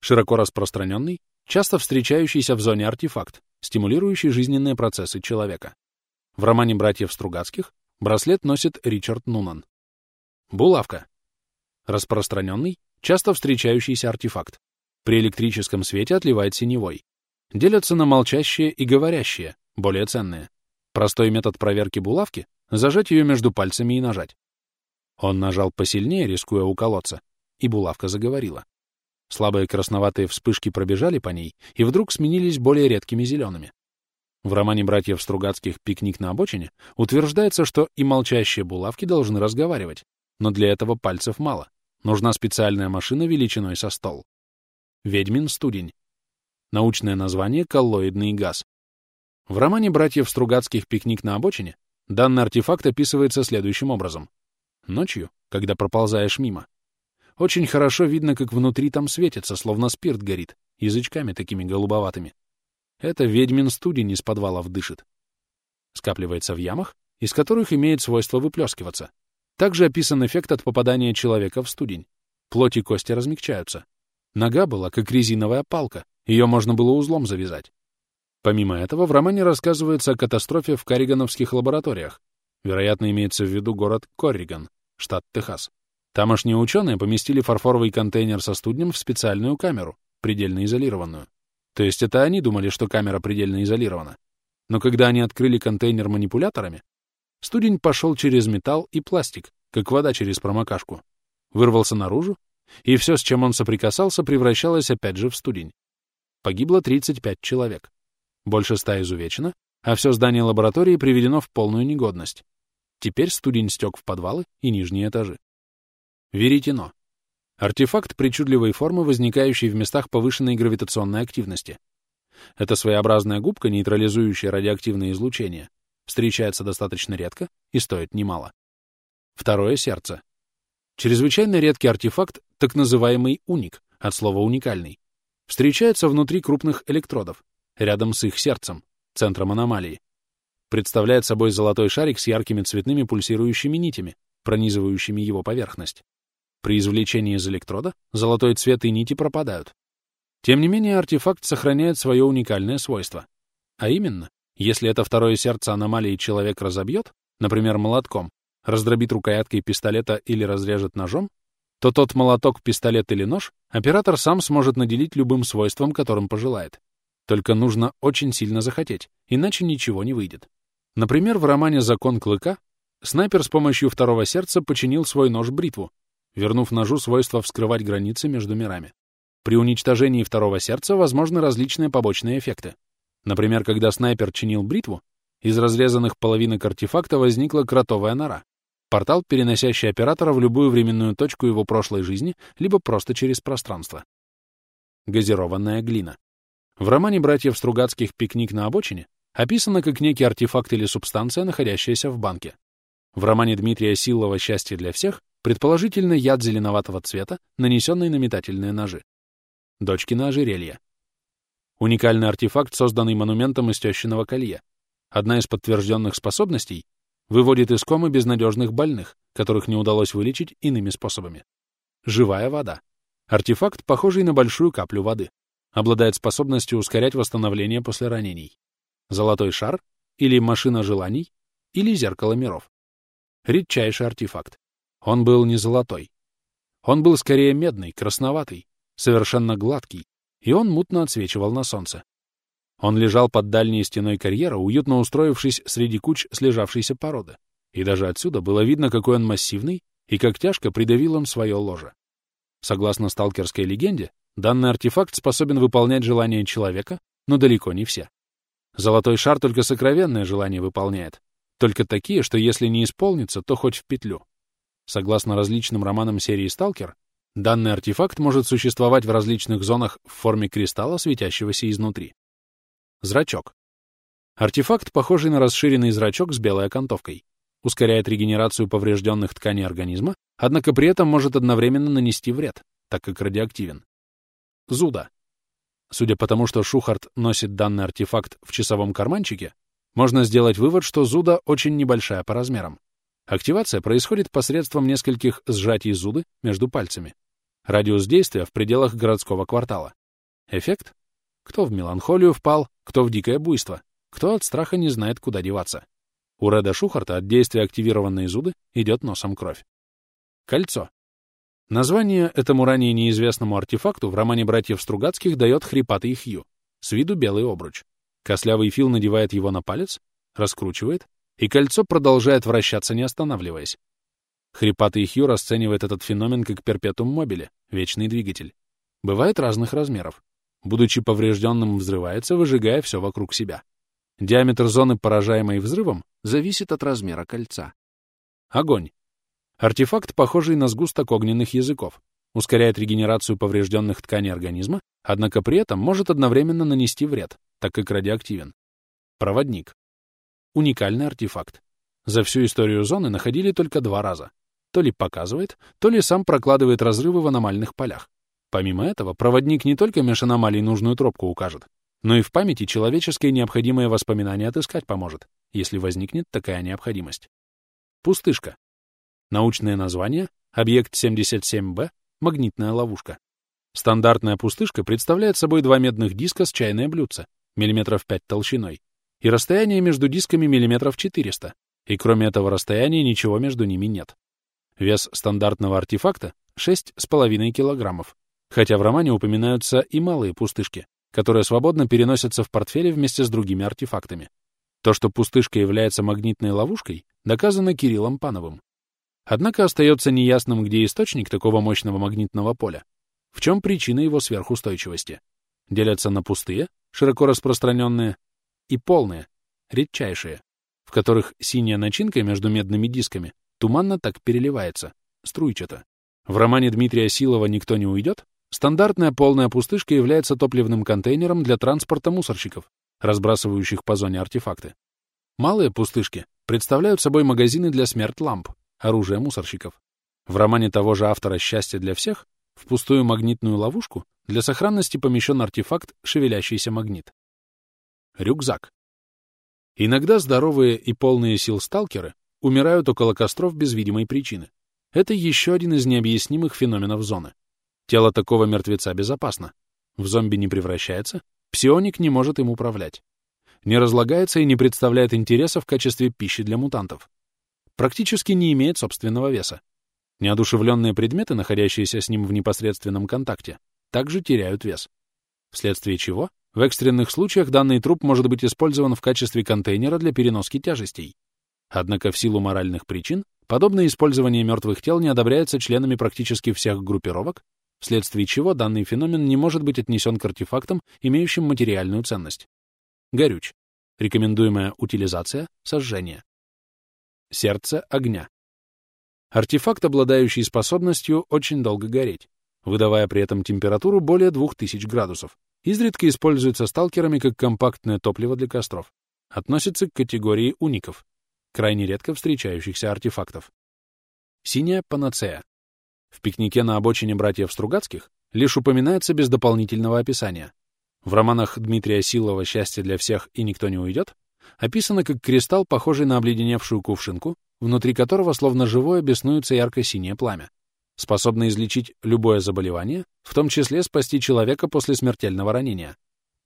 Широко распространенный, часто встречающийся в зоне артефакт, стимулирующий жизненные процессы человека. В романе братьев Стругацких браслет носит Ричард Нунан. Булавка. Распространенный, часто встречающийся артефакт. При электрическом свете отливает синевой. Делятся на молчащие и говорящие, более ценные. Простой метод проверки булавки — зажать ее между пальцами и нажать. Он нажал посильнее, рискуя уколоться, и булавка заговорила. Слабые красноватые вспышки пробежали по ней и вдруг сменились более редкими зелеными. В романе братьев Стругацких «Пикник на обочине» утверждается, что и молчащие булавки должны разговаривать, но для этого пальцев мало. нужна специальная машина величиной со стол. Ведьмин студень. Научное название — коллоидный газ. В романе «Братьев Стругацких. Пикник на обочине» данный артефакт описывается следующим образом. Ночью, когда проползаешь мимо, очень хорошо видно, как внутри там светится, словно спирт горит, язычками такими голубоватыми. Это ведьмин студень из подвалов дышит. Скапливается в ямах, из которых имеет свойство выплескиваться. Также описан эффект от попадания человека в студень. Плоть и кости размягчаются. Нога была как резиновая палка, ее можно было узлом завязать. Помимо этого, в романе рассказывается о катастрофе в карригановских лабораториях. Вероятно, имеется в виду город Корриган, штат Техас. Тамошние ученые поместили фарфоровый контейнер со студнем в специальную камеру, предельно изолированную. То есть это они думали, что камера предельно изолирована. Но когда они открыли контейнер манипуляторами, студень пошел через металл и пластик, как вода через промокашку. Вырвался наружу, и все, с чем он соприкасался, превращалось опять же в студень. Погибло 35 человек. Больше ста изувечено, а все здание лаборатории приведено в полную негодность. Теперь студень стек в подвалы и нижние этажи. Веретено. Артефакт причудливой формы, возникающий в местах повышенной гравитационной активности. Это своеобразная губка, нейтрализующая радиоактивное излучение, встречается достаточно редко и стоит немало. Второе сердце. Чрезвычайно редкий артефакт, так называемый уник, от слова уникальный, встречается внутри крупных электродов, рядом с их сердцем, центром аномалии. Представляет собой золотой шарик с яркими цветными пульсирующими нитями, пронизывающими его поверхность. При извлечении из электрода золотой цвет и нити пропадают. Тем не менее, артефакт сохраняет свое уникальное свойство. А именно, если это второе сердце аномалии человек разобьет, например, молотком, раздробит рукояткой пистолета или разрежет ножом, то тот молоток, пистолет или нож оператор сам сможет наделить любым свойством, которым пожелает. Только нужно очень сильно захотеть, иначе ничего не выйдет. Например, в романе «Закон клыка» снайпер с помощью второго сердца починил свой нож-бритву, вернув ножу свойство вскрывать границы между мирами. При уничтожении второго сердца возможны различные побочные эффекты. Например, когда снайпер чинил бритву, из разрезанных половинок артефакта возникла кротовая нора. Портал, переносящий оператора в любую временную точку его прошлой жизни, либо просто через пространство. Газированная глина. В романе братьев Стругацких «Пикник на обочине» описано как некий артефакт или субстанция, находящаяся в банке. В романе Дмитрия Силова «Счастье для всех» Предположительно, яд зеленоватого цвета, нанесенный на метательные ножи. Дочкино ожерелье. Уникальный артефакт, созданный монументом из тещиного колье. Одна из подтвержденных способностей — выводит из комы безнадежных больных, которых не удалось вылечить иными способами. Живая вода. Артефакт, похожий на большую каплю воды. Обладает способностью ускорять восстановление после ранений. Золотой шар или машина желаний или зеркало миров. Редчайший артефакт. Он был не золотой. Он был скорее медный, красноватый, совершенно гладкий, и он мутно отсвечивал на солнце. Он лежал под дальней стеной карьера, уютно устроившись среди куч слежавшейся породы, и даже отсюда было видно, какой он массивный и как тяжко придавил он свое ложе. Согласно сталкерской легенде, данный артефакт способен выполнять желания человека, но далеко не все. Золотой шар только сокровенное желание выполняет, только такие, что если не исполнится, то хоть в петлю. Согласно различным романам серии «Сталкер», данный артефакт может существовать в различных зонах в форме кристалла, светящегося изнутри. Зрачок. Артефакт, похожий на расширенный зрачок с белой окантовкой. Ускоряет регенерацию поврежденных тканей организма, однако при этом может одновременно нанести вред, так как радиоактивен. Зуда. Судя по тому, что Шухарт носит данный артефакт в часовом карманчике, можно сделать вывод, что зуда очень небольшая по размерам. Активация происходит посредством нескольких сжатий зуды между пальцами. Радиус действия в пределах городского квартала. Эффект? Кто в меланхолию впал, кто в дикое буйство, кто от страха не знает, куда деваться. У Реда Шухарта от действия активированной зуды идет носом кровь. Кольцо. Название этому ранее неизвестному артефакту в романе братьев Стругацких дает хрипатый Хью, с виду белый обруч. Кослявый Фил надевает его на палец, раскручивает и кольцо продолжает вращаться, не останавливаясь. Хрипатый Хью расценивает этот феномен как перпетум мобиле, вечный двигатель. Бывает разных размеров. Будучи поврежденным, взрывается, выжигая все вокруг себя. Диаметр зоны, поражаемой взрывом, зависит от размера кольца. Огонь. Артефакт, похожий на сгусток огненных языков, ускоряет регенерацию поврежденных тканей организма, однако при этом может одновременно нанести вред, так как радиоактивен. Проводник. Уникальный артефакт. За всю историю зоны находили только два раза. То ли показывает, то ли сам прокладывает разрывы в аномальных полях. Помимо этого, проводник не только меж аномалий нужную тропку укажет, но и в памяти человеческое необходимое воспоминание отыскать поможет, если возникнет такая необходимость. Пустышка. Научное название — объект 77Б, магнитная ловушка. Стандартная пустышка представляет собой два медных диска с чайное блюдце, миллиметров 5 толщиной, и расстояние между дисками миллиметров 400, и кроме этого расстояния ничего между ними нет. Вес стандартного артефакта — 6,5 килограммов, хотя в романе упоминаются и малые пустышки, которые свободно переносятся в портфеле вместе с другими артефактами. То, что пустышка является магнитной ловушкой, доказано Кириллом Пановым. Однако остается неясным, где источник такого мощного магнитного поля, в чем причина его сверхустойчивости. Делятся на пустые, широко распространенные, и полные, редчайшие, в которых синяя начинка между медными дисками туманно так переливается, струйчато. В романе Дмитрия Силова «Никто не уйдет» стандартная полная пустышка является топливным контейнером для транспорта мусорщиков, разбрасывающих по зоне артефакты. Малые пустышки представляют собой магазины для смерть-ламп, оружие мусорщиков. В романе того же автора «Счастье для всех» в пустую магнитную ловушку для сохранности помещен артефакт «Шевелящийся магнит». Рюкзак. Иногда здоровые и полные сил сталкеры умирают около костров без видимой причины. Это еще один из необъяснимых феноменов зоны. Тело такого мертвеца безопасно. В зомби не превращается, псионик не может им управлять. Не разлагается и не представляет интереса в качестве пищи для мутантов практически не имеет собственного веса. Неодушевленные предметы, находящиеся с ним в непосредственном контакте, также теряют вес. Вследствие чего в экстренных случаях данный труп может быть использован в качестве контейнера для переноски тяжестей. Однако в силу моральных причин подобное использование мертвых тел не одобряется членами практически всех группировок, вследствие чего данный феномен не может быть отнесен к артефактам, имеющим материальную ценность. Горюч. Рекомендуемая утилизация — сожжение. Сердце огня. Артефакт, обладающий способностью очень долго гореть, выдавая при этом температуру более 2000 градусов. Изредка используется сталкерами как компактное топливо для костров. Относится к категории уников, крайне редко встречающихся артефактов. Синяя панацея. В пикнике на обочине братьев Стругацких лишь упоминается без дополнительного описания. В романах Дмитрия Силова «Счастье для всех» и «Никто не уйдет» описано как кристалл, похожий на обледеневшую кувшинку, внутри которого словно живое беснуется ярко-синее пламя, способное излечить любое заболевание, в том числе спасти человека после смертельного ранения.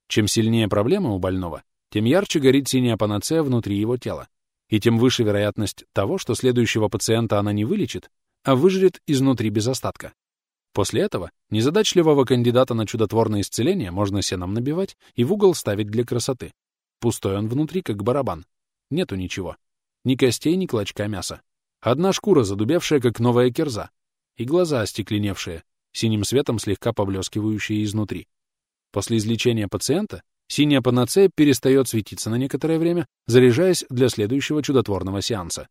Чем сильнее проблема у больного, тем ярче горит синяя панацея внутри его тела, и тем выше вероятность того, что следующего пациента она не вылечит, а выжрет изнутри без остатка. После этого незадачливого кандидата на чудотворное исцеление можно сеном набивать и в угол ставить для красоты. Пустой он внутри, как барабан. Нету ничего. Ни костей, ни клочка мяса. Одна шкура, задубевшая, как новая кирза. И глаза остекленевшие, синим светом слегка поблескивающие изнутри. После излечения пациента синяя панацея перестает светиться на некоторое время, заряжаясь для следующего чудотворного сеанса.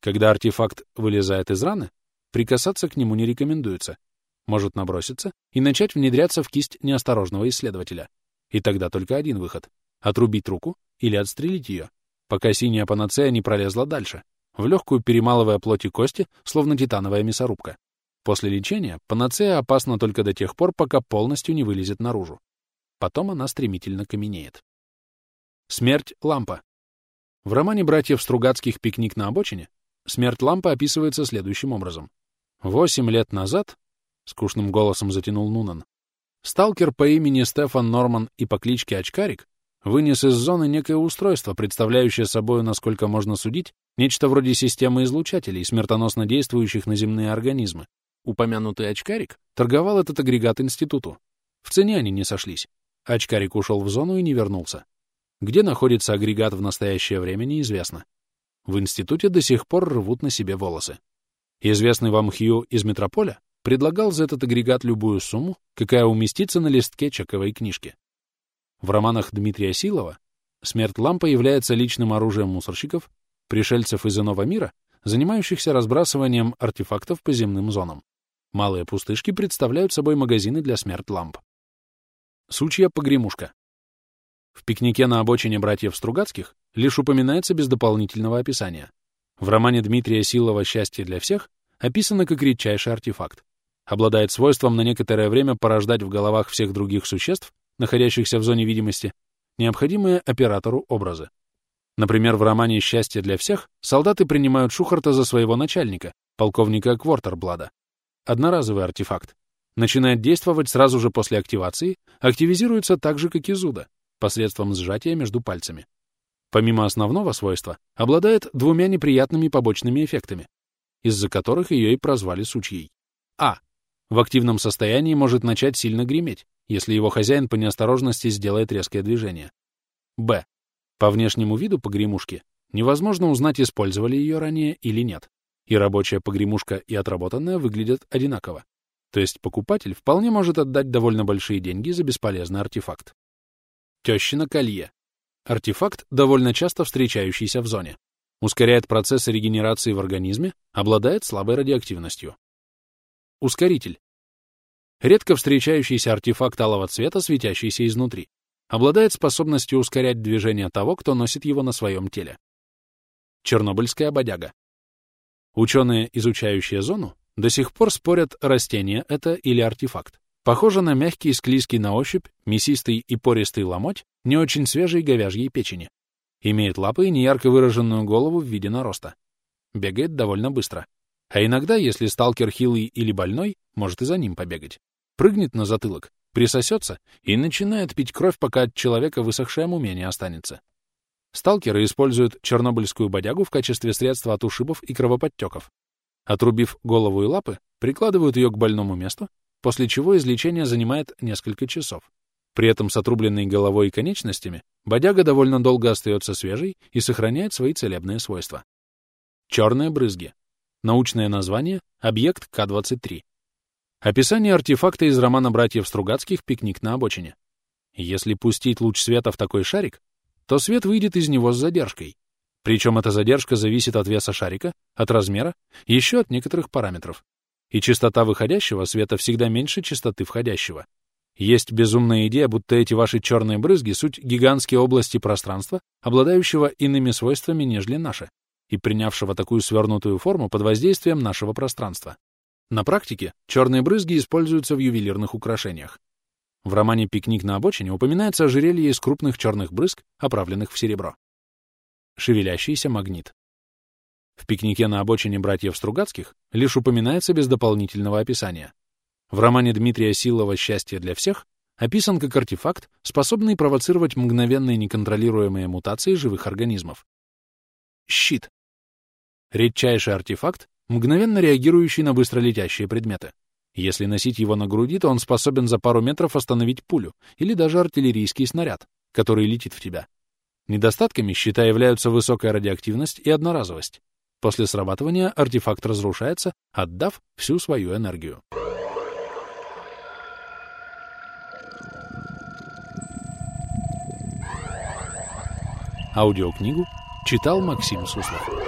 Когда артефакт вылезает из раны, прикасаться к нему не рекомендуется. Может наброситься и начать внедряться в кисть неосторожного исследователя. И тогда только один выход Отрубить руку или отстрелить ее, пока синяя панацея не пролезла дальше, в легкую перемалывая плоть и кости, словно титановая мясорубка. После лечения панацея опасна только до тех пор, пока полностью не вылезет наружу. Потом она стремительно каменеет. Смерть лампа. В романе братьев Стругацких «Пикник на обочине» смерть лампа описывается следующим образом. Восемь лет назад, — скучным голосом затянул Нунан, сталкер по имени Стефан Норман и по кличке Очкарик вынес из зоны некое устройство, представляющее собой, насколько можно судить, нечто вроде системы излучателей, смертоносно действующих на земные организмы. Упомянутый очкарик торговал этот агрегат институту. В цене они не сошлись. Очкарик ушел в зону и не вернулся. Где находится агрегат в настоящее время, неизвестно. В институте до сих пор рвут на себе волосы. Известный вам Хью из Метрополя предлагал за этот агрегат любую сумму, какая уместится на листке чековой книжки. В романах Дмитрия Силова смерть лампа является личным оружием мусорщиков, пришельцев из иного мира, занимающихся разбрасыванием артефактов по земным зонам. Малые пустышки представляют собой магазины для смерть-ламп. Сучья-погремушка. В пикнике на обочине братьев Стругацких лишь упоминается без дополнительного описания. В романе Дмитрия Силова «Счастье для всех» описано как редчайший артефакт. Обладает свойством на некоторое время порождать в головах всех других существ, находящихся в зоне видимости, необходимые оператору образы. Например, в романе «Счастье для всех» солдаты принимают Шухарта за своего начальника, полковника Квортерблада. Одноразовый артефакт. Начинает действовать сразу же после активации, активизируется так же, как и зуда, посредством сжатия между пальцами помимо основного свойства, обладает двумя неприятными побочными эффектами, из-за которых ее и прозвали сучьей. А. В активном состоянии может начать сильно греметь, если его хозяин по неосторожности сделает резкое движение. Б. По внешнему виду погремушки невозможно узнать, использовали ее ранее или нет. И рабочая погремушка, и отработанная выглядят одинаково. То есть покупатель вполне может отдать довольно большие деньги за бесполезный артефакт. Тещина колье. Артефакт, довольно часто встречающийся в зоне. Ускоряет процессы регенерации в организме, обладает слабой радиоактивностью. Ускоритель. Редко встречающийся артефакт алого цвета, светящийся изнутри. Обладает способностью ускорять движение того, кто носит его на своем теле. Чернобыльская бодяга. Ученые, изучающие зону, до сих пор спорят, растение это или артефакт. Похоже на мягкий, склизкий на ощупь, мясистый и пористый ломоть не очень свежей говяжьей печени. Имеет лапы и неярко выраженную голову в виде нароста. Бегает довольно быстро. А иногда, если сталкер хилый или больной, может и за ним побегать. Прыгнет на затылок, присосется и начинает пить кровь, пока от человека высохшее мумение останется. Сталкеры используют чернобыльскую бодягу в качестве средства от ушибов и кровоподтеков. Отрубив голову и лапы, прикладывают ее к больному месту после чего излечение занимает несколько часов. При этом с отрубленной головой и конечностями бодяга довольно долго остается свежей и сохраняет свои целебные свойства. Черные брызги. Научное название — объект К-23. Описание артефакта из романа братьев Стругацких «Пикник на обочине». Если пустить луч света в такой шарик, то свет выйдет из него с задержкой. Причем эта задержка зависит от веса шарика, от размера, еще от некоторых параметров и частота выходящего света всегда меньше частоты входящего. Есть безумная идея, будто эти ваши черные брызги — суть гигантские области пространства, обладающего иными свойствами, нежели наши, и принявшего такую свернутую форму под воздействием нашего пространства. На практике черные брызги используются в ювелирных украшениях. В романе «Пикник на обочине» упоминается ожерелье из крупных черных брызг, оправленных в серебро. Шевелящийся магнит. В пикнике на обочине братьев Стругацких лишь упоминается без дополнительного описания. В романе Дмитрия Силова «Счастье для всех» описан как артефакт, способный провоцировать мгновенные неконтролируемые мутации живых организмов. Щит. Редчайший артефакт, мгновенно реагирующий на быстролетящие предметы. Если носить его на груди, то он способен за пару метров остановить пулю или даже артиллерийский снаряд, который летит в тебя. Недостатками щита являются высокая радиоактивность и одноразовость. После срабатывания артефакт разрушается, отдав всю свою энергию. Аудиокнигу читал Максим Суслов.